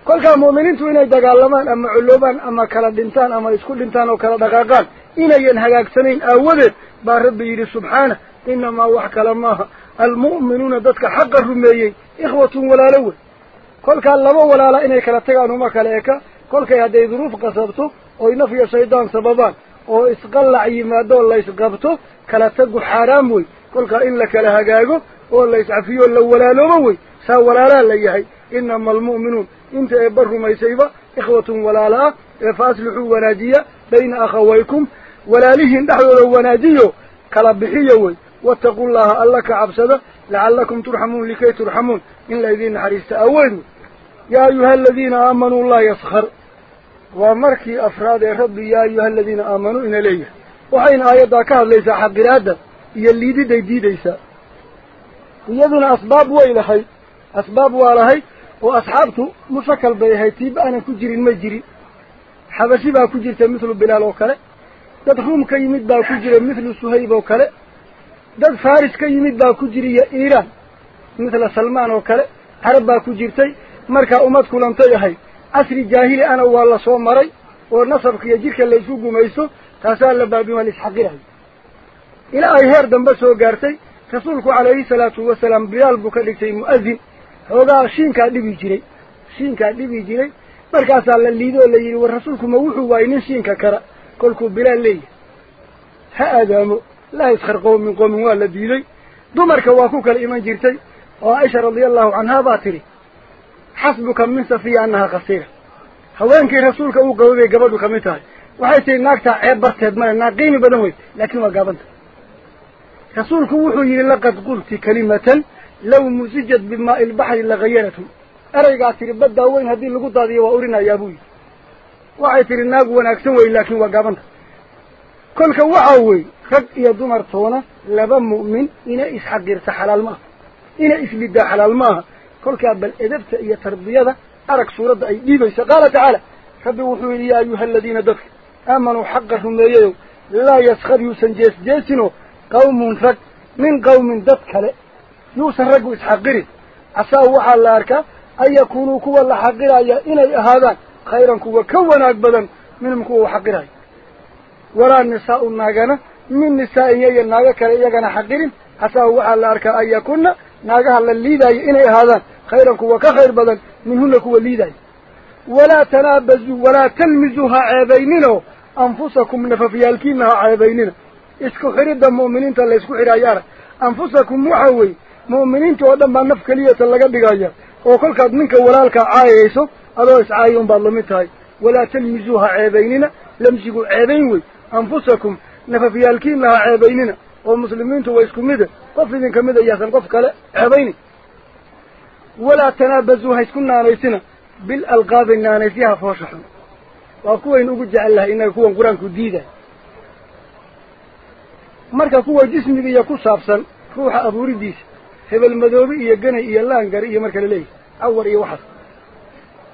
Speaker 2: kolkaa mu'miniintu inay dagaalamaan ama culloobaan ama kala dhintaan ama isku dhintaan oo kala dhaqaaqaan inayan hagaagsaneyn aawadeed baa rabbi yidhi subxaana inamaa wax kale maaha almu'minuuna dadka xaqa rumeeyey ikhwatun walaalo wey kolkaa laba walaala inay kala tagaan uma kale eka kolkay hadday duruuf qasabto oy naf iyo shaydaan sababaan oo isqallac yimaado laysqabto kala tagu xaaraam wey kolkaa in la kala hagaago oo la iscafiyo la walaaloobo wey saa walaalaa la yahay inama almu'minuun inta eebba rumaysayba ikhwatun walaala ah ee fa aslixuu wanaajiya bayna akhawaykum ولا لهن لو وناديو كلا بحيوي واتقوا الله ألك عبسدا لعلكم ترحمون لكي ترحمون إن الذين حريست أول يا أيها الذين آمنوا الله يسخر ومركي أفراد يا ربي يا أيها الذين آمنوا إن إليه وحين آيات داكار ليس حق رادة يليدي دي دي ديسا يذن أسباب وإلهي أسباب وإلهي وأصحابته مفكل بيهيتي بأنا كجري المجري حبشي بها كجري مثل بلال وكاله dad ruum ka yimid baa ku jira mithlu suhayb oo kale dad faris ka yimid baa ku jiriyo iiraan mithla salmaan oo kale carab baa ku jirtay markaa ummad kulantay ahayd casri jaahili ana waa la soo maray oo nasabka iyo jirka laysku gumaysto taasaa la baabin waa laisxaqirahay ilaa ay heer dambe soo gaartay rasuulku calayhi salaatu wasalaam bilaal buu ka dhigtay mu'adin xoogaa shiinkaa dhibi jiray shiinkaa dhibi jiray markaasaa la liido oo la yidhi war rasuulku ma wuxuu waayay nin shiinka kara كلكو بلا لي ها ادم لا يسخر قوم من قوم ولا ديني دمرك واكوك الايمان جيرتي عائشه رضي الله عنها باتري حسبك من سفي انها قصيره هو هوانك رسولك او قوبي قبدك متاي وحيتي ناقتا عيب برتيد ما ناقيني بدهوي لكن ما قابلت رسولك وحي لقد قلت كلمة لو مزجت بماء البحر لغيرته أريق عطير بدا وين هدين لقضة دي وأرنا يا ابوي وعيتر الناق ونكسن وإلاكي وقابن كل كواعوي خد يا يدمر ثونا لب مؤمن إن إسحاق يرتحل الماء إن إسبيد حل الماء كل كابل إدبت يتربي هذا أرك صورة أي ديبي سقالة على خد وحول يا أيها الذين دف آمنوا حقهم يجوا لا يسخر يوسن جيس جيسنو قوم فك من قوم دفك له يوسن رجوا حقيري يرد عساه على أركا أي يكونوا كوا الله حقير أي إن هذا khayran kuwa ka wanaag badan minhum kuwa u xaqirayo walaa nisaau naagana min nisaa'iya iyo naago kale iyagana xaqirin xasaa waxaa la arkaa an yakuna naagaha la liidaayo inay ahaadaan khayran kuwa ka khayr badan minhuna kuwa liidaayo walaa tanaabazuu walaa talmisuu ha ceebaynino anfusakum nafafyaalkiina ha ceebaynina isku xidhidda mu'miniinta la isku xidhaayo arag anfusakum waxa weeye mu'miniinta oo dhan baa naf keliyata laga dhigaya oo kolkaad ninka walaalkaa caayayso adoo iscaayuun baad lamid tahay walaa talmisuuha ceebaynina lamsigu ceebayn wey anfusakum nafafyaalkiinna ha ceebaynina oo muslimiintu waa isku mida qof idinka mid ayaasan qof kale ceebaynin walaa tanaabasuu ha isku naanaysina bil alqaabi naanaysyaha foosha xun waa kuwaynu ugu jecel lahay innaga kuwan qur-aanku diiday marka kuwa jismigiiyo ku saabsan ruuxa abuuridiisa hebel madoobe iyo ganay iyo laangari iyo marka la leeyahy cawar iyo waxaas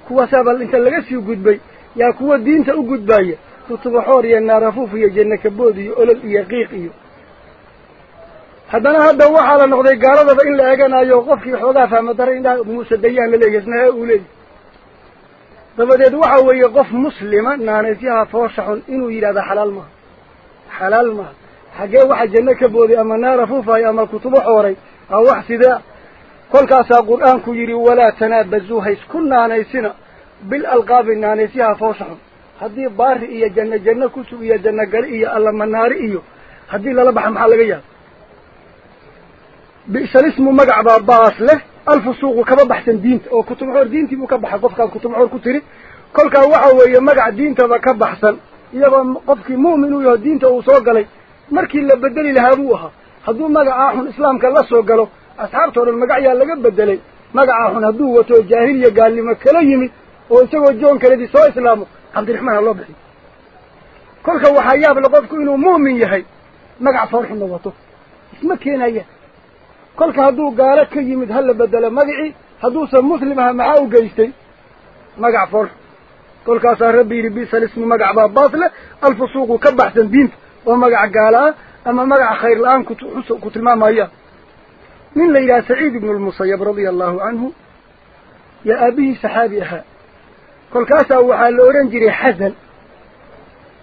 Speaker 2: kuwaasaa bal inta laga sii gudbay yaa kuwa diinta u gudbaya rutubaxoor iyo naarafuuf iyo janna kabood iyo olol iyo qiiq iyo haddana hadda waxaa la noqday gaaladaba in la eeganayo qofkii xoogaa fahmadare indhaha musadayaan la leeyahy isnaha uu leeyahy dabadeed waxa weeye qof muslima naanaysyaha foosha xun inuu yidhahda xalaal maaha xalaal maaha xaggee waxa janno ka booday ama naara fuufayo ama kutubo xooray a wax sidaa kolkaasaa qur-aanku yidhi walaa tanaabazu haysku naanaysina bilalqaabi naanaysiyaha foosha xun haddii baari iyo janno janno ku sug iyo jannogale iyo allamanaari iyo haddii lala baxa maxaa laga yaaba bi'salismu magac baa baas leh alfusuuqu kama baxsan diinta oo kutumxoor diintii buu ka baxay qofkaan kutumxoor ku tiri kolkaa waxa weeye magac diintaba ka baxsan iyagoo qofkii mu'min uu yaho diinta uu soo galay markii la bedeli lahaa buu ahaa hadduu magacaa xun islaamka la soo galo asxaabta dhan magacyaa laga bedelay magacaa xun hadduu wato jaahiliya gaalnimo kala yimid oo isagoo joon kaledii soo islaamo cabdiraxmaan ha loo bixiyo kolka waxaa yaab le qofku inuu muumin yahay magac foor xunna wato isma keenaya kolka hadduu gaalo ka yimid ha la bedelo magicii hadduusan muslim aha maxaa u geystay magac foor xun kolkaasaa rabbi yidhi bisa lismu magac baa baasle alfusuuqu ka baxsan diinta oo magac gaala ah ama magac khayr la-aan ku tilmaamayaan من ليلى سعيد بن المصيب رضي الله عنه يا أبي سحابي أحا كل كاسا وحال الأورنجري حزن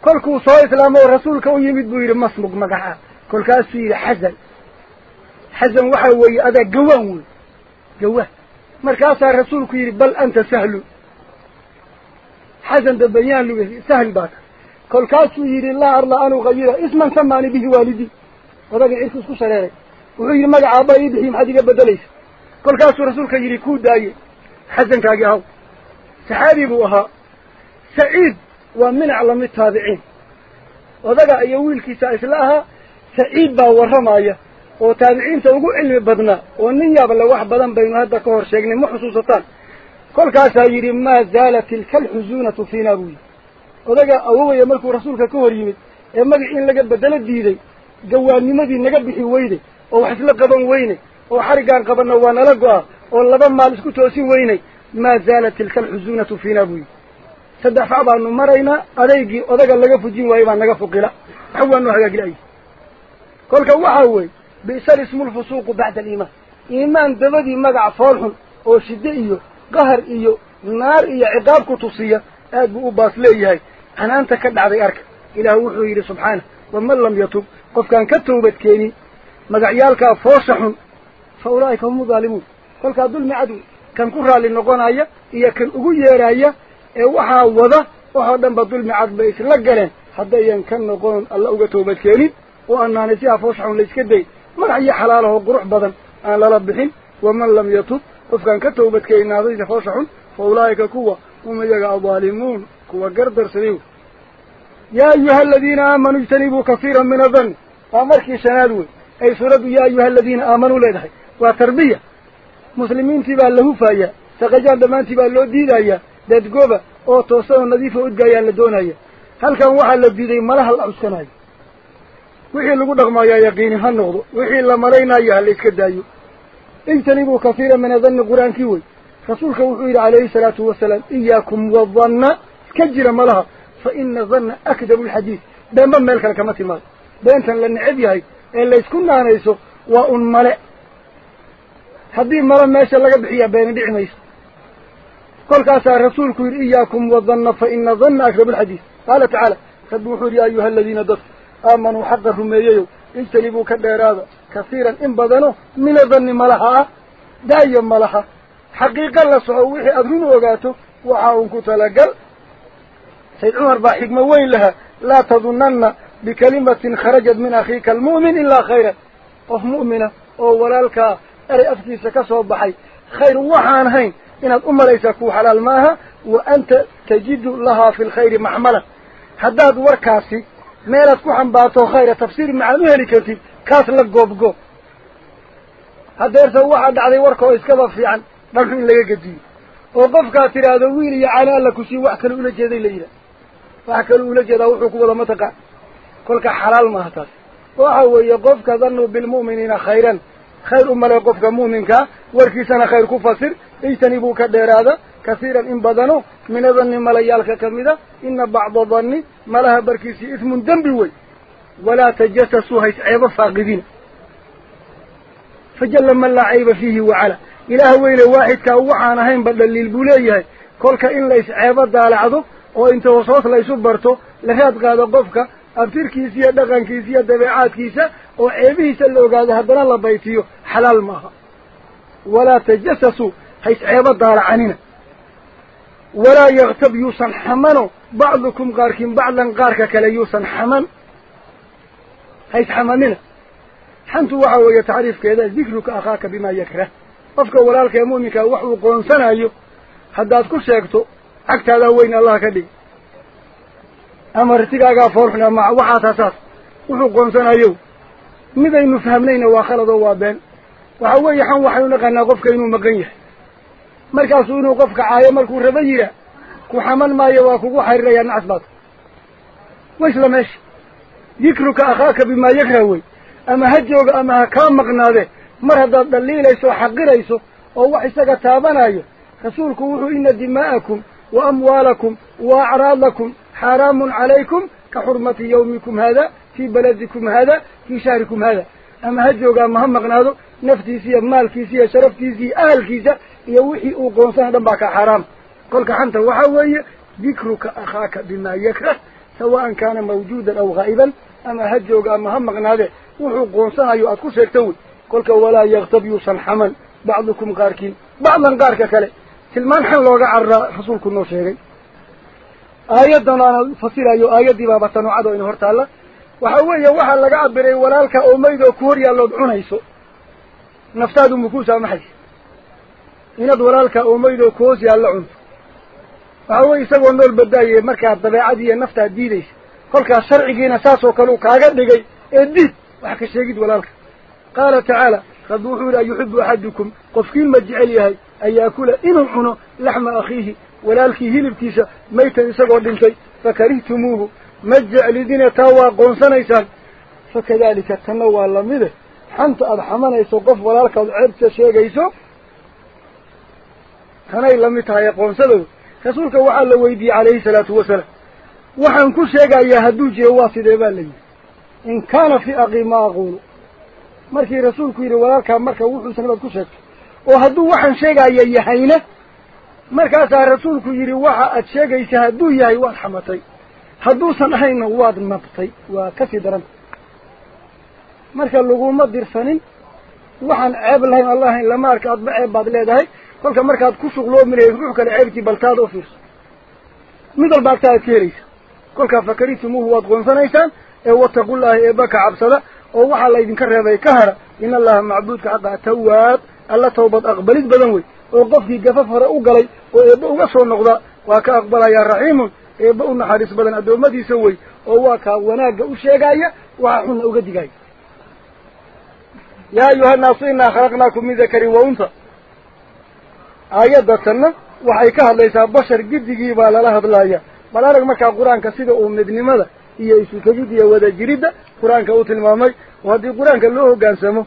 Speaker 2: كل كو صلى الله ورسولك ويمد بوير مصمق مقعا كل كاسي حزن حزن وحوي أذا جوان جواه مركاسا رسولك يري بل أنت سهل حزن دبيان له سهل بات كل كاسو يري الله أرلا أنا وغيره اسما سمعني به والدي وذاك العرس كسر wuxuu yidhi magaca aabba ii bixi maxaad iga beddelaysa kolkaasuu rasuulka yidhi kuu daaye xasankaagii haw saxaabi buu ahaa saciid waa minac lamid taabiciin odaga iyo wiilkiisa isla ahaa saciid baa warramaya oo taabiciinta ugu cilmi badnaa oo nin yaabale wax badan baynu hadda ka hor sheegnay ma xusuusataan kolkaasaa yidhi maa zaala tilka alxusuunatu fiinaa buu yidhi odaga awowaya markuu rasuulka ka hor yimid ee magacii in laga beddelo diiday gawaanimadii naga bixi weyday oo wax isla qaban weyne oo xariggaan qabanna waa nala go-a oo laba maal isku toosin weynay maa zaalat tilka alxusuunatu fiinaa buuyi saddex fac baanu maraynaa adeygii odaga laga fujin waayey baa naga fuqila wax waanu hagaagila'yi kolka waxaa weeye bi'sa lismu lfusuuqu bacda aliimaan iimaan dabadii magaca foolxun oo shiddo iyo qahar iyo naar iyo ciqaab ku tusiya aad buu u baas leeyahay canaanta ka dhacday arka ilaah wuxuu yidhi subxaana waman lam yatub qofkaan ka toobadkeenin magacyaalkaa foosha xun fa ulaa'ika hum udaalimuun kolkaa dulmi cadow kan ku raalli noqonaya iyo kan ugu yeeraya ee waxaa wada waxoo dhanba dulmi cad bay isla galeen haddayan ka noqon alla uga toobadkeenin oo anaanay sidaa foosha xun layska day magac iyo xalaalaho qurux badan aan lala bixin waman lam yatub qofkaan ka toobadkeenaadaysa foosha xun fa ulaa'ika kuwa hum iyaga adaalimuun kuwa gardarsaday yaa ayuha aladiina aamanuu ijtanibuu kafiira min adan waa markii shanaad wey أي سورة يا أيها الذين آمنوا لذا وتربية مسلمين تبع له فايا سقجان دمان تبع له ديدا يا داد قوبة أو توصل النظيفة أدقايا لدونا يا هل كان واحد لديدا ملاح الأمسكنا يا وحي اللي قدق ما يا يقيني هالنغض وحي اللي مرينا يا اللي اتكدا يا اجتنبوا كثيرا من ذن قران كيوي رسولك وحير عليه الصلاة والسلام إياكم والظن كجر ملاح فإن ظن أكدب الحديث دمان ملك لكمة المال دمان لن عبيه ee laysku naanayso waa un male haddii male meesha laga bixiyaa beeni dhici mayso kolkaasaa rasuulku yidhi iyaakum wadanna fa ina danna akrabu alxadiid qaala tacaala rabbi wuxuu yidhi ya ayuha aladiina dadka aamanuu xaqa rumeeyayo ijtanibuu ka dheeraada kasiiran in badano mina danni malaha ah daayo malaha xaqiiqa la soco wixii aada run ogaato waxaa un ku talagal sayd cumar baa xigmo weyn lahaa laa tadunanna بكلمة خرجت من أخيك المؤمن إلا خيرا أوه مؤمنة أوه ولالك أري أفتي سكسوا بحي خير وحان هين إن الأمة ليس كوح على الماها وأنت تجد لها في الخير محملة حداد وركاسي ميلت كوحا باتو خير تفسير مع المهلكة كاس لقوب قوب هذا يرسل واحد عذي وركو إسكبا في عن نرحو إلا وقف وقفك هذا ذويلي على لك شي وحكا الأولى جيدي ليلة وحكا الأولى جيدي وحكو ولا متقع قولك حلال مهتر وهو يقفك ظنه بالمؤمنين خيرا خير أمنا يقفك مؤمنك والكيسان خير كفاسر اجتنبوك دير هذا كثيرا إن بدنه من ظن مليالك كميدا إن بعض ظني ملها بركيسي إثم دنبوي ولا تجسسوا هيس عيب فاقدين فجل من لا عيب فيه وعلا إله ويلة واحد كأوحانا هين بدل للبوليه قولك إن ليس عيب دال عضو وإن توصوص ليسو برتو لهذا قادة قفك أبتر كيسية دقان كيسية دبعات كيسة وإبه سلو قاد هدر الله بيتيو حلال ماها ولا تجسسوا حيث عيب الدار عنينا ولا يغتب يوسن حمانو بعضكم غاركين بعضا غاركا كلا يوسن حمان حيث حمانينا حانتو وحاو يتعرف كذا ذكرك أخاك بما يكره أفكا ولا الكيمونيكا وحو قوان أيو حداد كل شيكتو أكتا لوين الله كبير ama artigaagaa foolxun ama waxaas hasaas wuxuu qoonsanayo midaynu fahmnayna waa khalad oo waa been waxa weeye xan waxaynu naqaanaa qofka inuu maqan yahay markaasuu inuu qofka caayo markuu raba yidhaa ku xaman maayo waa kugu xariirayaa nacas baad wa isla meesha dikruka akhaaka bimaa yakrah wey ama ha jooga ama ha kaa maqnaade mar haddaad dhaliilayso o xaqirayso oo wax isaga taabanayo rasuulku wuxuu ina dimaa'akum wa amwaalakum wa acraadakum حرام عليكم كحرمة يومكم هذا في بلدكم هذا في شهركم هذا أما هجوغا مهم مغنادو نفتيسي مالكيسي شرفتيسي أهلكيسي يوحي أقوصان دنباك حرام قولك حانت وحاوي ذكرك أخاك بما يكره سواء كان موجودا أو غائبا أما هجوغا مهم مغنادو وحو قوصان يؤتكو سيكتون قولك ولا يغتب يوصن حمل بعضكم غاركين بعضا غارك كالي تلمان حلوغا عرى رسولك النوشيري aayaddan aan fasirayo aayaddii baaba tanuucado ina hortaalla waxa weeye waxaa laga cabiray walaalka oo mayd oo ku hor yaallood cunayso naftaadu mukuusaa maxay inaad walaalka oo mayd oo kuhoos yaallo cunto waxa weye isagoo nool badaaye markaad dabeecadii iyo naftaad diidaysa kolkaas sharcigiina saasoo kale uu kaaga dhigay ee diid wax ka sheegid walaalka qaala tacaala rabbi wuxuu yidhi ayuxibu axadukum qofkiin ma jecel yahay an yaakula inuu cuno laxma akhiihi walaalkii hilibkiisa maytan isagoo dhintay fakarihtumuuhu ma jeclidina taa waa qoonsanaysaan fakadaalika tanna waa lamide xanta aada xamanayso qof walaalkaad ceebta sheegayso tanay lamid tahay ee qoonsadooda rasuulka waxaa la weydiiyey calayhi salaatu wasalaam waxaan ku sheegayaa hadduu jiro waa sidee baa layidhi in kaana fii aqii maa aquulu markii rasuulku yidhi walaalkaa marka wuxuusan inaad ku sheegto oo hadduu waxaan sheegaya yahayna markaasaa rasuulku yidhi waxa aad sheegaysa hadduu yahay waad xamatay hadduusan ahayna waad nabtay waa kasii daranta marka laguma dirsanin waxaan ceeb lahayn alla ahayn lama arka adba ceeb baad leedahay kolka markaad ku shuqloomi lahayd ruux kale ceebtii baltaada u fiirso mid walba agta aad ka helaysa kolkaa fakaritumuuhu waad qoonsanaysaan ee wataqullaahi eebba ka cabsada oo waxaa laydinka reebay ka hara in allaha macbuudka xaqa tawaab alla tawbad aqbalid badan wey oo qofkii gafaf hore u galay oo eebba uga soo noqda waa ka aqbalayaa raxiimun eebbe u naxariis badan addoommadiisa wey oo waa kaa wanaagga u sheegaya waxa xunna uga digaya yaa ayuha annaasu innaa khalaqnaakum min dakari wa unha aayadda tanna waxay ka hadlaysaa bashar giddigii baa lala hadlaaya bal arag markaa qur-aanka sida uu midnimada iyo isu iyo wadajiridda qur-aanka u tilmaamay oo haddii qur-aanka loo hoggaansamo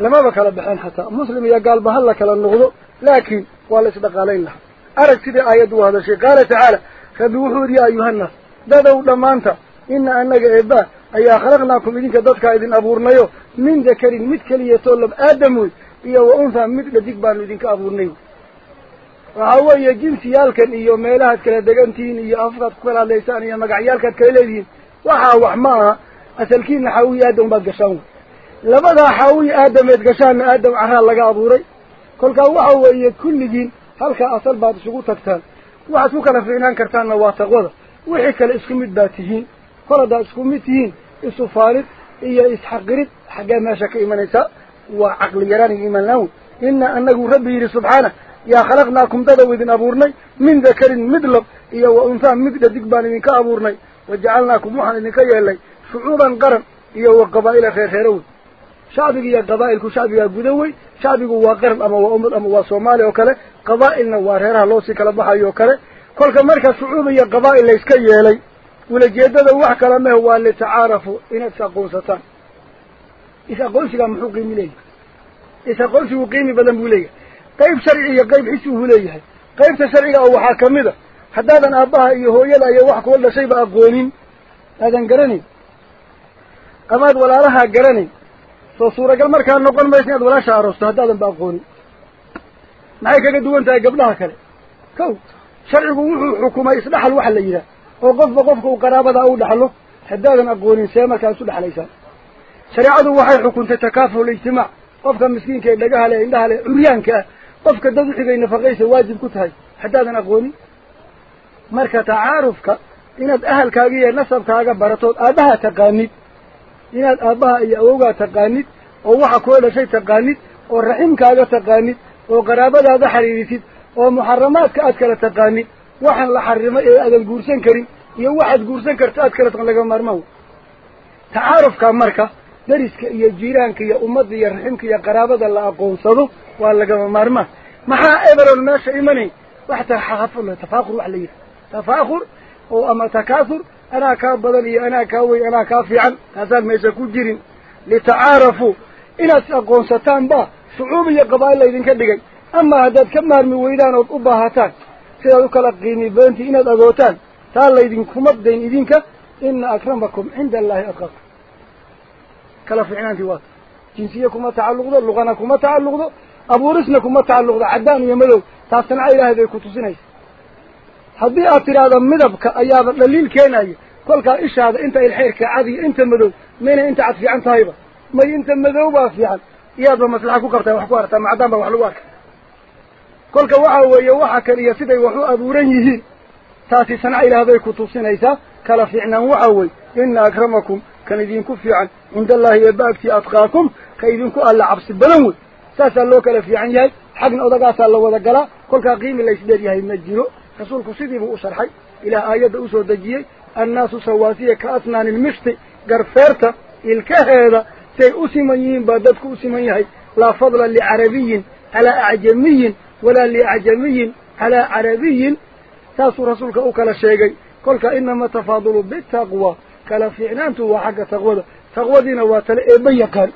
Speaker 2: lamaba kala baxeen xataa muslim iyo gaalba hala kala noqdo laakiin waa la isdhaqaalayn lahaa arag sidai aayaddu u hadashay qaala tacaala rabbi wuxuu idhi yaa ayuhannaas dadow dhammaanta ina annaga eebbaa ayaa khalaqnaakum idinka dadkaa idin abuurnayo min dakarin mid keliya toolab aadamoy iyo wa unthaa mid dhadig baanu idinka abuurnay waxa weeye jinsiyaalkan iyo meelahaad kala degantihiin iyo afkaad ku kala hadlaysaan iyo magacyaalkaad kala leedihiin waxaa wax ma aha asalkiin naxawiyaada unbaad gashaan wey labadaa xaawii aadameed gashaanna aadam carraa laga abuuray kolkaa waxa weeye kulligiin halkaa asal baad isugu tagtaan waxaad ku kala fiicnaan kartaanna waa taqwada wixii kale isku mid baad tihiin kol haddaad isku mid tihiin isu faalid iyo isxaqirid xaggee meesha ka imanaysaa waa caqli yaraan iyo iimaan laan wey inna anagu rabbi yidhi subxaana yaa khalaqnaakum dad ou idin abuurnay min dakarin mid lab iyo wa unhaa mid dhadig baan idinka abuurnay wajacalnaakum waxaan idinka yeelnay shucuuban qaran iyo wa qabaa'ila reer reerowoy شعبي قبائل شعبي قدوي شعبي وقرن أما وأمر أما وصومالي وكله قبائلنا وارهرها لوسي كلا بحي وكله كل كمركة شعوب يا قبائل ليس كي يلي ولا جيدة وحكى لما هو اللي تعارفوا إن تقول ستان إذا قلت لهم حقي لي إذا قلت وقيمي بدن بولي قيب شرعي قيب حسوه لي قيب شرعي أو حتى حدادا أباها إيهو يلا يوحك إيه ولا شيء بأقوانين هذا قرني قماد ولا لها قرني soo suuragal markaa noqon maysa inaad walaasha aroosto haddaadan ba aqoonin maxay kaga duwan tahay gabdhaha kale kow sharcigu wuxuu xukumay isdhaxal waxa la yidhaah oo qofba qofka uu qaraabadaa u dhaxlo haddaadan aqoonin see markaa isu dhexlaysaan shareecadu waxay xukuntay takaaful ijtimaac qofka miskiinka ee dhagaha leh indhaha leh curyaanka ah qofka dad uxigay nafaqaysa waajib ku tahay haddaadan aqoonin marka tacaarufka inaad ahalkaaga iyo nasabkaaga baratood aabbaha taqaanid إناد الأباء يأوغا تقانيد أو وحكو إلا شيء تقانيد أو رحمك هذا تقانيد أو قرابة هذا حريريسيد أو محرماتك أذكرة تقانيد وحن لحرم هذا كريم إيه واحد قرسان كرت أذكرة تقلق مرمو تعارف كاماركا دارسك إيه جيرانك إيه أمد إيه رحمك إيه قرابة الله أقوصده وقلق مرمو محا إبرو الناس إيماني وحتى حافل تفاخر وحليه تفاخر وأما تكاثر أنا كابدل إيا أنا كاوي أنا كافي عن هذا ميسا كجيرين لتعارفوا إنا سأقون ستان با صعوبية قبائل إذن كدقين أما هداد كمار أو ويدان وطبهاتان سيادوك لقيني بنتي إنا أغوتان تعالى إذن كمبدين إذنك إن أكرمكم عند الله أتقاكم كلا في عنان تواتا جنسيكم تعلق ذا لغانكم تعلق ذا أبو رسنكم تعلق ذا عدان يملو تاسنع إلهي ذي كتسينيس haddii aad tidhaahdo midabka ayaaba dhaliil keenaya kolkaa ishaada inta ilxeerka cadiyo inta madow mayna inta cad fiican tahayba may inta madow baa fiican iyaadba maslaxa ku qabtaa wax ku aragtaa macdaan baa wax lagu arka kolka waxa weeye waxa kaliya siday wax u abuuran yihiin taasi sanac ilaah bay ku tusinaysaa kala fiicnaan waxa weeye ina akramakum kan idinku fiican cinda allaahi eebbaagtii adqaakum ka idinku alla cabsi badan wey saasaa loo kala fiican yahay xagna odagaasaa la wada galaa kolkaa qiimi laysdheer yahay ma jiro رسول كسيدي بأسر حي إلى آية أسر دجية الناس سواسية كأسنان المشت قرفيرتا الكهيدا سي أسمين بادتك أسمين لا فضلا لعربي على أعجمي ولا لعجمي على عربي تاسو رسولك أوكال الشيقي قولك إنما تفاضل بالتقوى كلا فعلانتو وحق تقوى تقوى دينا واتل إبيكال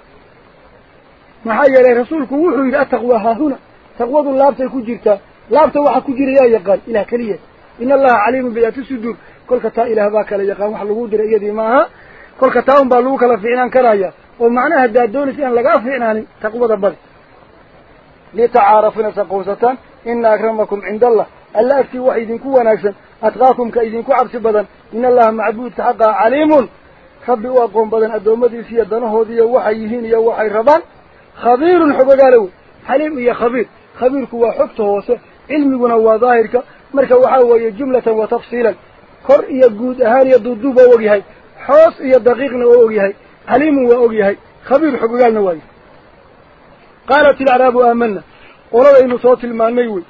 Speaker 2: محايا لرسولك وحو إلى التقوى هاهنا تقوى دولابتك جيرتا لابتا وحكو جريا يقال إلى كليه إن الله عليم بيات السدور كل كتا إله باك لا يقال وحلو جريا يدي ماها كل كتا أمبالوك لفعنان كرايا ومعنى هداد دولي فيان لقاء فعنان تقوى دبال لتعارفنا سقوصة إن أكرمكم عند الله ألا أكتي وحيد كوا ناكسا أتغاكم كأيدين كوا عبس بدا إن الله معبود تحقا عليم خبي أقوم بدا الدومة في يدنه ذي وحيهين يوحي ربان خبير قالوا حليم يا خبير خبيرك وحبته وسه cilmiguna waa daahirka marka waxaa weeye jumlatan wa tafsiilan kor iyo guud ahaan iyo duuduub waa og yahay xoos iyo daqiiqna waa og yahay haliimun waa og yahay khabiir xogogaalna waayo qaalat ilacraabu aamana qoladaynu soo tilmaannay wey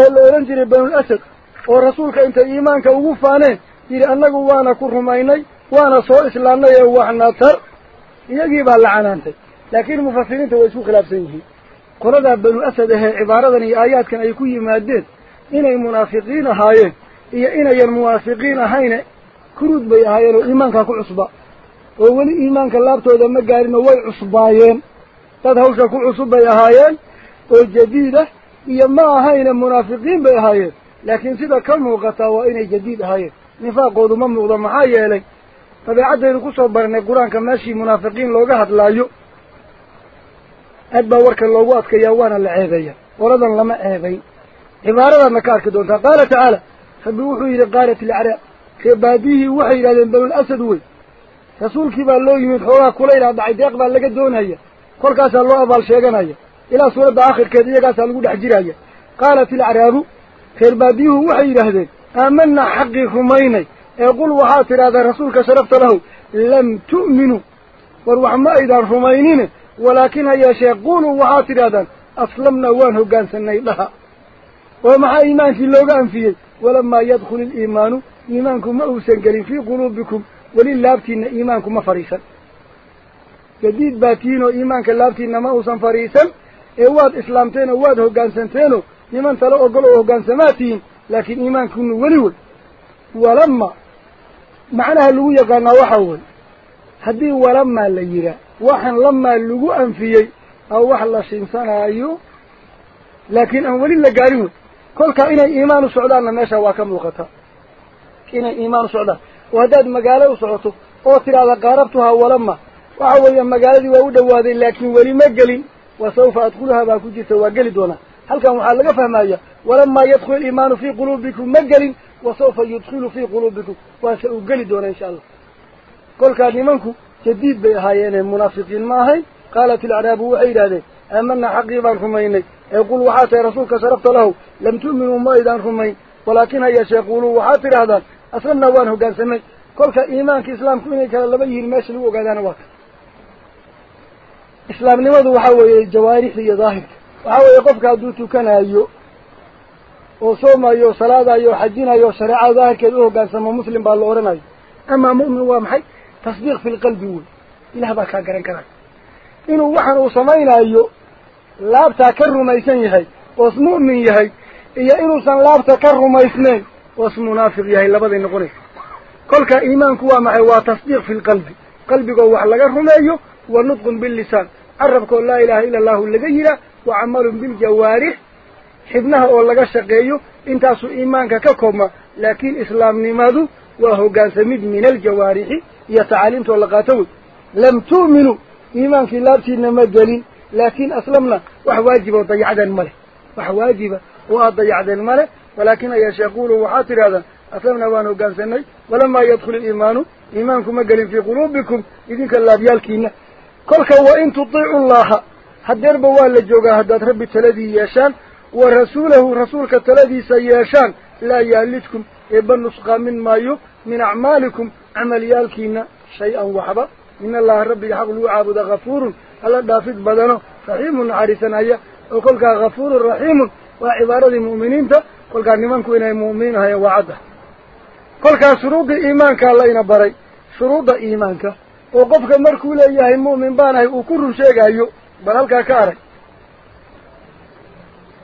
Speaker 2: oo la odhan jiray banul asad oo rasuulka intay iimaanka ugu faaneen yidhi annagu waana ku rumaynay waana soo islaamnay ee waxna tar iyagii baa lacanaantay laakiin mufasiriinta way isku khilaafsan yihiin qoladaa banu asad ahee cibaaradan iyo aayaadkan ay ku yimaadeen inay munaafiqiin ahaayeen iyo inayan munaafiqiin ahayne kuruud bay ahaayeen oo iimaankaa ku cusba oo weli iimaanka laabtooda ma gaarinoo way cusbaayeen dad hawsha ku cusub bay ahaayeen oo jadiida iyo ma ahayne munaafiqiin bay ahaayeen laakiin sida ka muuqataa waa inay jadiid ahaayeen nifaaqoodu ma muuqdo maxaa yeelay dabeecadaynu ku soo barnay qur-aanka meeshii munaafiqiin looga hadlaayo أدبا ورك اللوات كيوانا لعيبيا وردا لما عيبي عبارة ما كارك دونتا قال تعالى فبوحوا إلى قارة العراء كباديه وحي إلى ذنبه الأسد وي رسول كيبا الله يميد حولا كلا إلى ضعيد يقبع لك الدون هيا قل كاسا الله أبال شيئا هيا إلى صورة آخر كذية قاس الله حجير هيا قالت العراب فباديه وحي إلى آمنا حق خميني يقول وحاتر هذا رسول كشرفت له لم تؤمنوا واروح ما إذا رفمينينه ولكن يا شيخ قولوا وعاتر هذا أسلمنا وانه قان سنين لها ومع إيمانك اللوغان فيه ولما يدخل الإيمان إيمانكم أوسن قليل في قلوبكم وللابتين إيمانكم فريسا جديد باتين إيمانك اللابتين ما أوسن فريسا إيواد إسلامتين وواد هقان سنتينو إيمان تلو أقلو هقان سماتين لكن إيمانكم وليول ولما معناها اللي يقالنا وحول هدي ولما اللي يرى waxaan lamaa lagu anfiyey oo wax la siinsanaayo laakiin aan weli la gaarin wey kolkaa inay iimaan u socdaanna meesha waa ka muuqataa inay iimaan u socdaan oo haddaad magaalo u socoto oo tidhaahda qaarabtuhaa walama waxa weeye magaaladii waa u dhawaaday laakiin weli ma gelin wasawfa adkhuluhaa baa ku jirta waa geli doonaa halkan waxaa laga fahmaya walamaa yadkulu aliimaanu fii quluubikum ma gelin wasawfa yudkhilu fii quluubikum waase uu geli doonaa insha allah kolkaa nimanku jadiid bay ahaayeenee munaafiqiin ma ahayn qaalat ilacraabu waxay yidhaahdeen aamanaa xaqii baan rumaynay ee qul waxaa tahay rasuulka sarafta lahu lam tu'minuu ma aydaan rumayn walaakin ha yeeshee quuluu waxaad tidhaahdaan aslanna waan hoggaansamay kolka iimaanka islaamku inay kala laba yihiin meesha lagu ogaadaana waa kan islaamnimadu waxaa weeye jawaarixda iyo daahirka waxaa weeye qofka hadduu tukanaayo oo soomayo oo salaadayo oo xajinayo oo shareecada daahirkeeda u hoggaansamo muslim baa la odhanayo amaa mu'min waa maxay تصديق في القلب وي إله باك قرن كران إنه وحن وصمين أيو لابتا كرميسان يهي واسمؤمن يهي إيا إنه سن لابتا كرميسنين واسمنافق يهي لبضي نقري كلك إيمان كوا معي وتصديق في القلب قلبك وحلق الرمي ونطق باللسان عربك لا إله إلا الله اللقيرة وعمل بالجوارح xibnaha oo laga shaqeeyo intaasu iimaanka ka koobma laakiin islaamnimadu وهو سميد من الجوارح يتعلم تولقاته لم تؤمنوا إيمان في الله إنما قلين لكن أسلمنا وحواجب ذا الملك وحواجب ذا الملك ولكن أيش يقولوا وحاطر هذا أسلمنا قال سميد ولما يدخل الإيمان إيمانكم قلين في قلوبكم إذنك اللابيالكين كل كوا وإن تطيعوا الله هدير بوال لجوغا هدات ربي تلذي يشان ورسوله رسولك تلذي سيشان لا يالتكم إبن نسقى من مايو من أعمالكم عمليالكينا شيئا وحبا إن الله ربي حقل وعابد غفور ألا دافد بدنه رحيم عريسا أيا وقل غفور رحيم وعبارة المؤمنين تا قل كان نمانكو إنه مؤمنين هيا وعده قل شروط إيمانك الله ينبري شروط إيمانك وقفك مركو لأيه المؤمن بانه وكل شيء أيو بلالك هلك كارك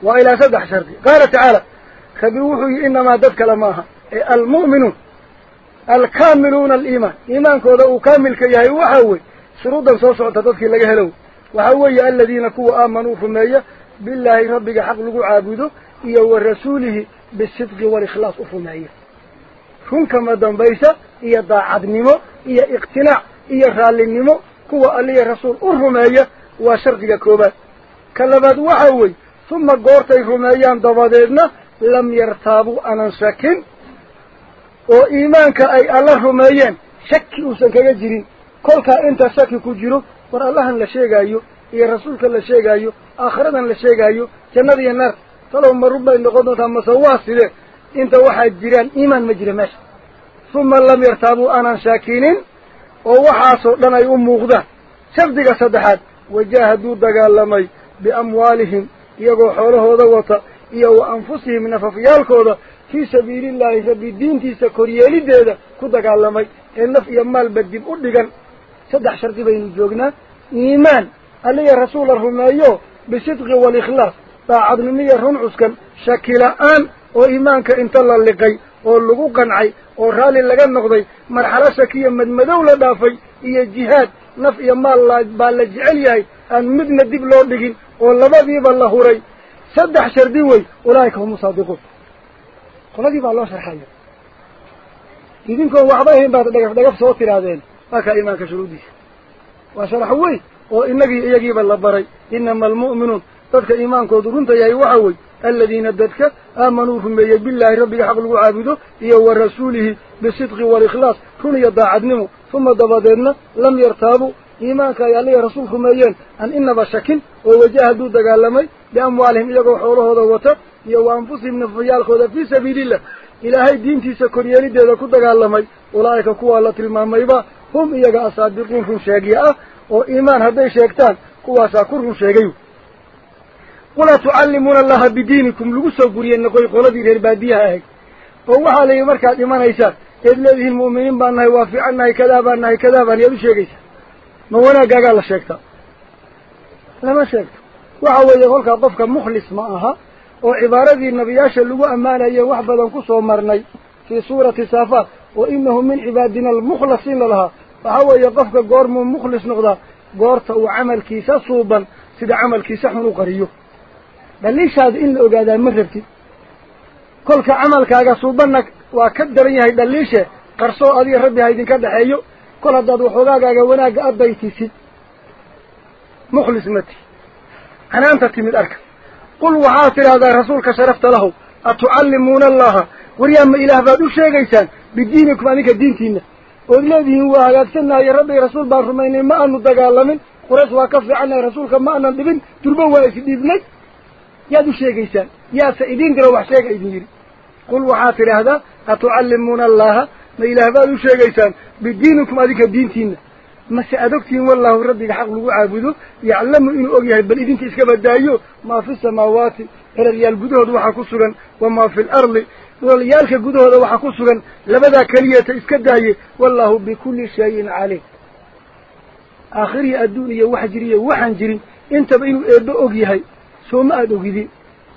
Speaker 2: وإلى سدح شرطي قال تعالى خبيوحي إنما دفك لماها إيه المؤمنون alkaamiluuna aliimaan iimaankooda uu kaamilka yahay waxaa wey shuruudan soo socota dadkii laga helo waxaa weeye aladiina kuwa aamanuu rumeeya bilaahi rabbiga xaq lagu caabudo iyo wa rasuulihi bisidqi waalikhlaas u rumeeya runkama dambaysa iyo daacadnimo iyo iqtinaac iyo raallinimo kuwa alliya rasuul u rumeeya waa shardiga koobaad ka labaad waxaa wey uma goortay rumeeyaan dabadeedna lam yartaabuu aanan shakin oo iimaanka ay alla rumeeyeen shaki uusan kaga jirin kolkaa inta shaki ku jiro war allahan la sheegaayo iyo rasuulka la sheegaayo aakhiradan la sheegaayo jannada iyo naar talow marun bay noqon doontaa mase waa sidee inta waxaa jiraan iimaan ma jira meesha uma lam yartaabuu aanan shaakinin oo waxaasoo dhan ay u muuqdaan shardiga saddexaad wajaahaduu dagaalamay biamwaalihim iyagoo xoolahooda wata iyo wa anfusihim nafafyaalkooda fii sabiilillaahi sabi diintiisa koryeelideeda ku dagaalamay ee naf iyo maalba dib u dhigan saddex shardi baynu joognaa iimaan alliga rasuula rumeeyo bisidqi walikhlaas daacadnimiya run cuskan shaki la-aan oo iimaanka inta la liqay oo lagu qancay oo raalli laga noqday marxalo shakiya madmadow la dhaafay iyo jihaad naf iyo maal la baa la jecel yahay aan midna dib loo dhigin oo labadiiba la huray saddex shardi wey ulaahika hum saadiquun qoladii baa loo sharxaya idinkoon waxba ahayn baad dhagaf dhagaf soo tiraadeen waa kaa iimaanka shuruuddiisa waa sharax wey oo inagii iyagiiba la baray inama almu'minuun dadka iimaankoodu runta yahay waxa wey aladiina dadka aamanuu rumeeyey bilaahi rabbiga xaq lagu caabudo iyo wa rasuulihi bisidqi waalikhlaas run iyo daacadnimo uma dabadeedna lam yartaabuu iimaanka ay alliga rasuul rumeeyeen aan inaba shakin oo wajaha hadduu dagaalamay biamwaalihim iyagoo xoolahooda wata iyo waanfusihim nafayaalkooda fii sabiiliillah ilaahay diintiisa koryeelideeda ku dagaalamay ulaa'ika kuwaa la tilmaamayba hum iyaga asaadiqiin run sheegya ah oo iimaan hadday sheegtaan kuwaasaa ku run sheegay walaa tucallimuuna allaha bidiinikum lagu soo guriyey noqoy qoladii reer baadiyaha ahayd oo waxaa layidhi markaad dhimanaysaan eed leedihiin mu'miniin baan nahay waa fiican nahay kadaa baan nahay kadaa baan yaad u sheegaysaa ma wanaaggaagaa la sheegtaa lama sheegto waxa weeye kolkaa qofka mukhlis ma aha وعبارتي النبي ياشا اللغو أمانا يوحبا كسو مرني في سورة سافات وإنه من عبادنا المخلصين لها فهو يقفك قرم مخلص نقضى قرط وعمل كيسا صوبا سيدا عمل كيسا حنو قريو بل ليش هذا إن لأقادا مرتبتي كل عمل كاقا صوبانك وكدرين هيدا ليش قرصو أذي ربي هيدين كده حيو كل هداد وحقاقا وناقا أبيتي سيد مخلص متي أنا أنت تمد أركب قل وعاطر هذا رسولك شرفت له أتعلمون الله وريام إله بادو شيغيسان بدينكم أنك دينتين وإلذي هو سنة يا ربي رسول بارمين ما أنه دقالمين قريش وكف عنا رسولك ما أنه دبن تربوا ويسديبنك يا دو شيغيسان يا سيدين دروح شيغ قل وعاطر هذا أتعلمون الله ما إله بادو شيغيسان بدينكم أنك دينتين mase ad ogtihiin wallaahu rabbiga xaq lagu caabudo yaclamu inuu og yahay bal idinka iska badaayo maa fi samaawaati eraryaal gudahooda waxaa ku sugan wamaa fi alardi dhulalyaalka gudahooda waxaa ku sugan labadaa keliyata iska daaye wallaahu bikulli shayin caliim aakhirihii adduun iyo wax jiriyo waxaan jirin intaba inuu eebbe og yahay sooma aada ogidin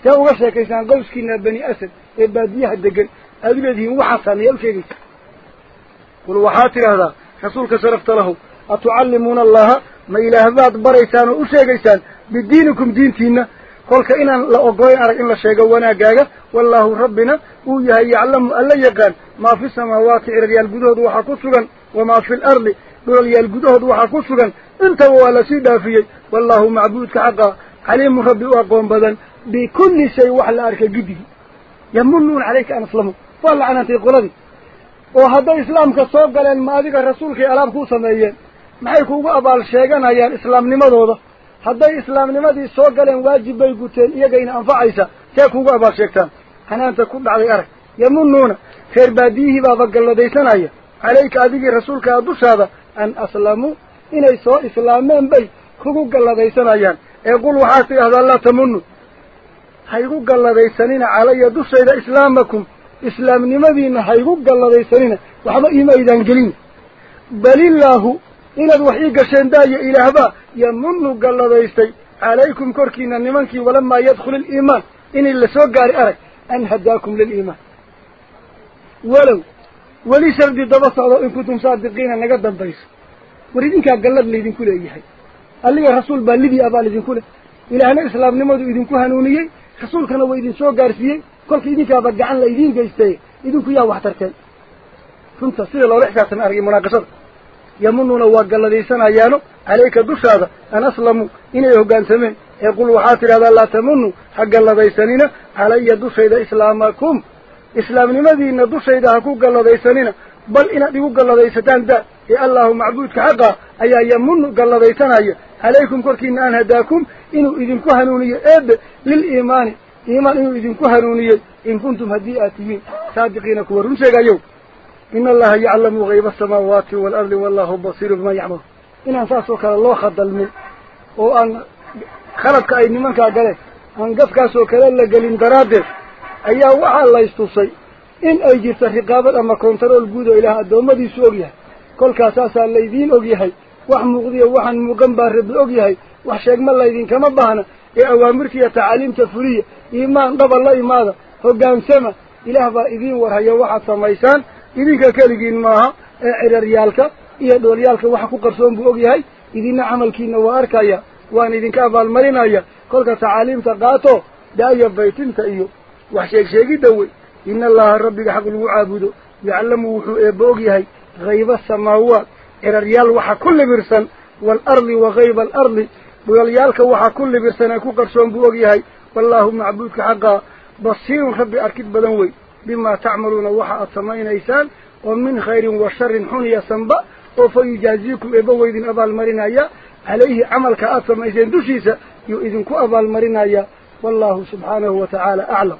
Speaker 2: see uga sheekaysaan qawskiina bani asad ee baadiyaha degan aada u leedihiin waxaasaa mayaa u sheegaysa qul waxaa tidhaahdaa rasuulka sharafta lahu أتعلمون الله ما إلى هذا بريسان وشيغيسان بدينكم دينتين قولك إنا لأقوين أرك إن لشيغ وناقاق والله ربنا ويهي يعلم ألا يقان ما في السماوات إرغي القدود وحكسوغا وما في الأرض إرغي القدود وحكسوغا انت ولا سيدا فيه والله معبودك حقا عليهم ربي وأقوم بذن بكل شيء وحل أرك قده يمنون عليك أن أسلموا فالعنة قلبي وهذا إسلامك صوب قال الماضي رسولك ألام كوسا ميين maxay kuugu abaal sheeganayaan islaamnimadooda hadday islaamnimadii soo galeen waajib bay guteen iyagayna anfacaysa see kuugu abaal sheegtaan hanaanta ku dhacday arag yamunuuna reer baadiyihii baaba galladaysanaya calayka adigii rasuulkaa dushaada an aslamuu inay soo islaameen bay kugu galladaysanayaan ee qul waxaad tidhahdaa laa tamunu haygu galladaysanina calaya dushayda islaamakum islaamnimadiina haygu galladaysanina waxba iima aydan gelin balillaahu inaad wax ii gasheen daayo ilaahbaa yamunu galladaystay calaykum korkiina nimankii walamaa yadkhulu iliimaan inay la soo gaari arag an hadaakum liliimaan walow weli shardi daba socdo in kuntum saadiqiina naga dambayso war idinkaa gallad laydinku leeyahay alliga rasuul baa libiya baa laydinku leh ilaahna islaamnimadu idinku hanuuniyey rasuulkana waa idin soo gaarsiiyey kolka idinkaaba gacan la idiin geystaye idinku yaa wax tarteen runta sida loola xisaabtama argay munaaqashada يمنون وقلديسان أيانو عليك دوس هذا أن أسلموا إني هقان سمين يقول وحاتر هذا لا تمنوا حق اللذيسانين علي دشاذا إسلامكم إسلام لماذا دشاذا هكوك اللذيسانين بل إن أدقوا قلديستان دا يا الله معبودك حقا أيا قال قلديسان أيا عليكم كركين أن هداكم إنو إذن كهنوني إب للإيمان إيمان إنو إذن كهنوني إن كنتم هديئاتين صادقين كورون شيئا يوم إن الله يعلم غيب السماوات والأرض والله بصير بما يعمل إن أنساسك الله خد المل وأن خلطك أي نمانك أقلت أن قفك قال إن درادر أيها وحا الله يستوصي إن أي جرت رقابة أما كنترول قودة إلى الدومة دي سوريا كل كاساسا الليذين أقيهي wax muuqdiya waxaan muuqan baa rabbi og yahay wax sheegma laydinkama baahna ee awaamirta iyo tacaaliimta fuliya iimaan dhaba la imaada hoggaansama ilaah baa idiin warhaya waxaad samaysaan idinka keligiin maaha ee ciraryaalka iyo dhoolyaalka wax ku qarsoon buu ogyahay idina camalkiina waa arkaya waan idinka abaalmarinaya kolka tacaaliimta qaato daaya baytinta iyo wax sheegsheegidda wey in allaha rabbiga xaq lagu caabudo yaclamu wuxuu eebba ogyahay hayba samaawaat ciraryaal waxa ku libirsan waalardi wa hayba alardi dhoolyaalka waxa ku libirsan ee ku qarsoon buu ogyahay wallaahu macbuudka xaqaa basiirun rabbi arkid badan wey بما تعملون وحا أتمين إيسان ومن خير وشر حني سنبا وفيجازيكم إبويد أبا المرنايا عليه عملك أتمين إيسان دوشيسا يؤذنك أبا المرنايا والله سبحانه وتعالى أعلم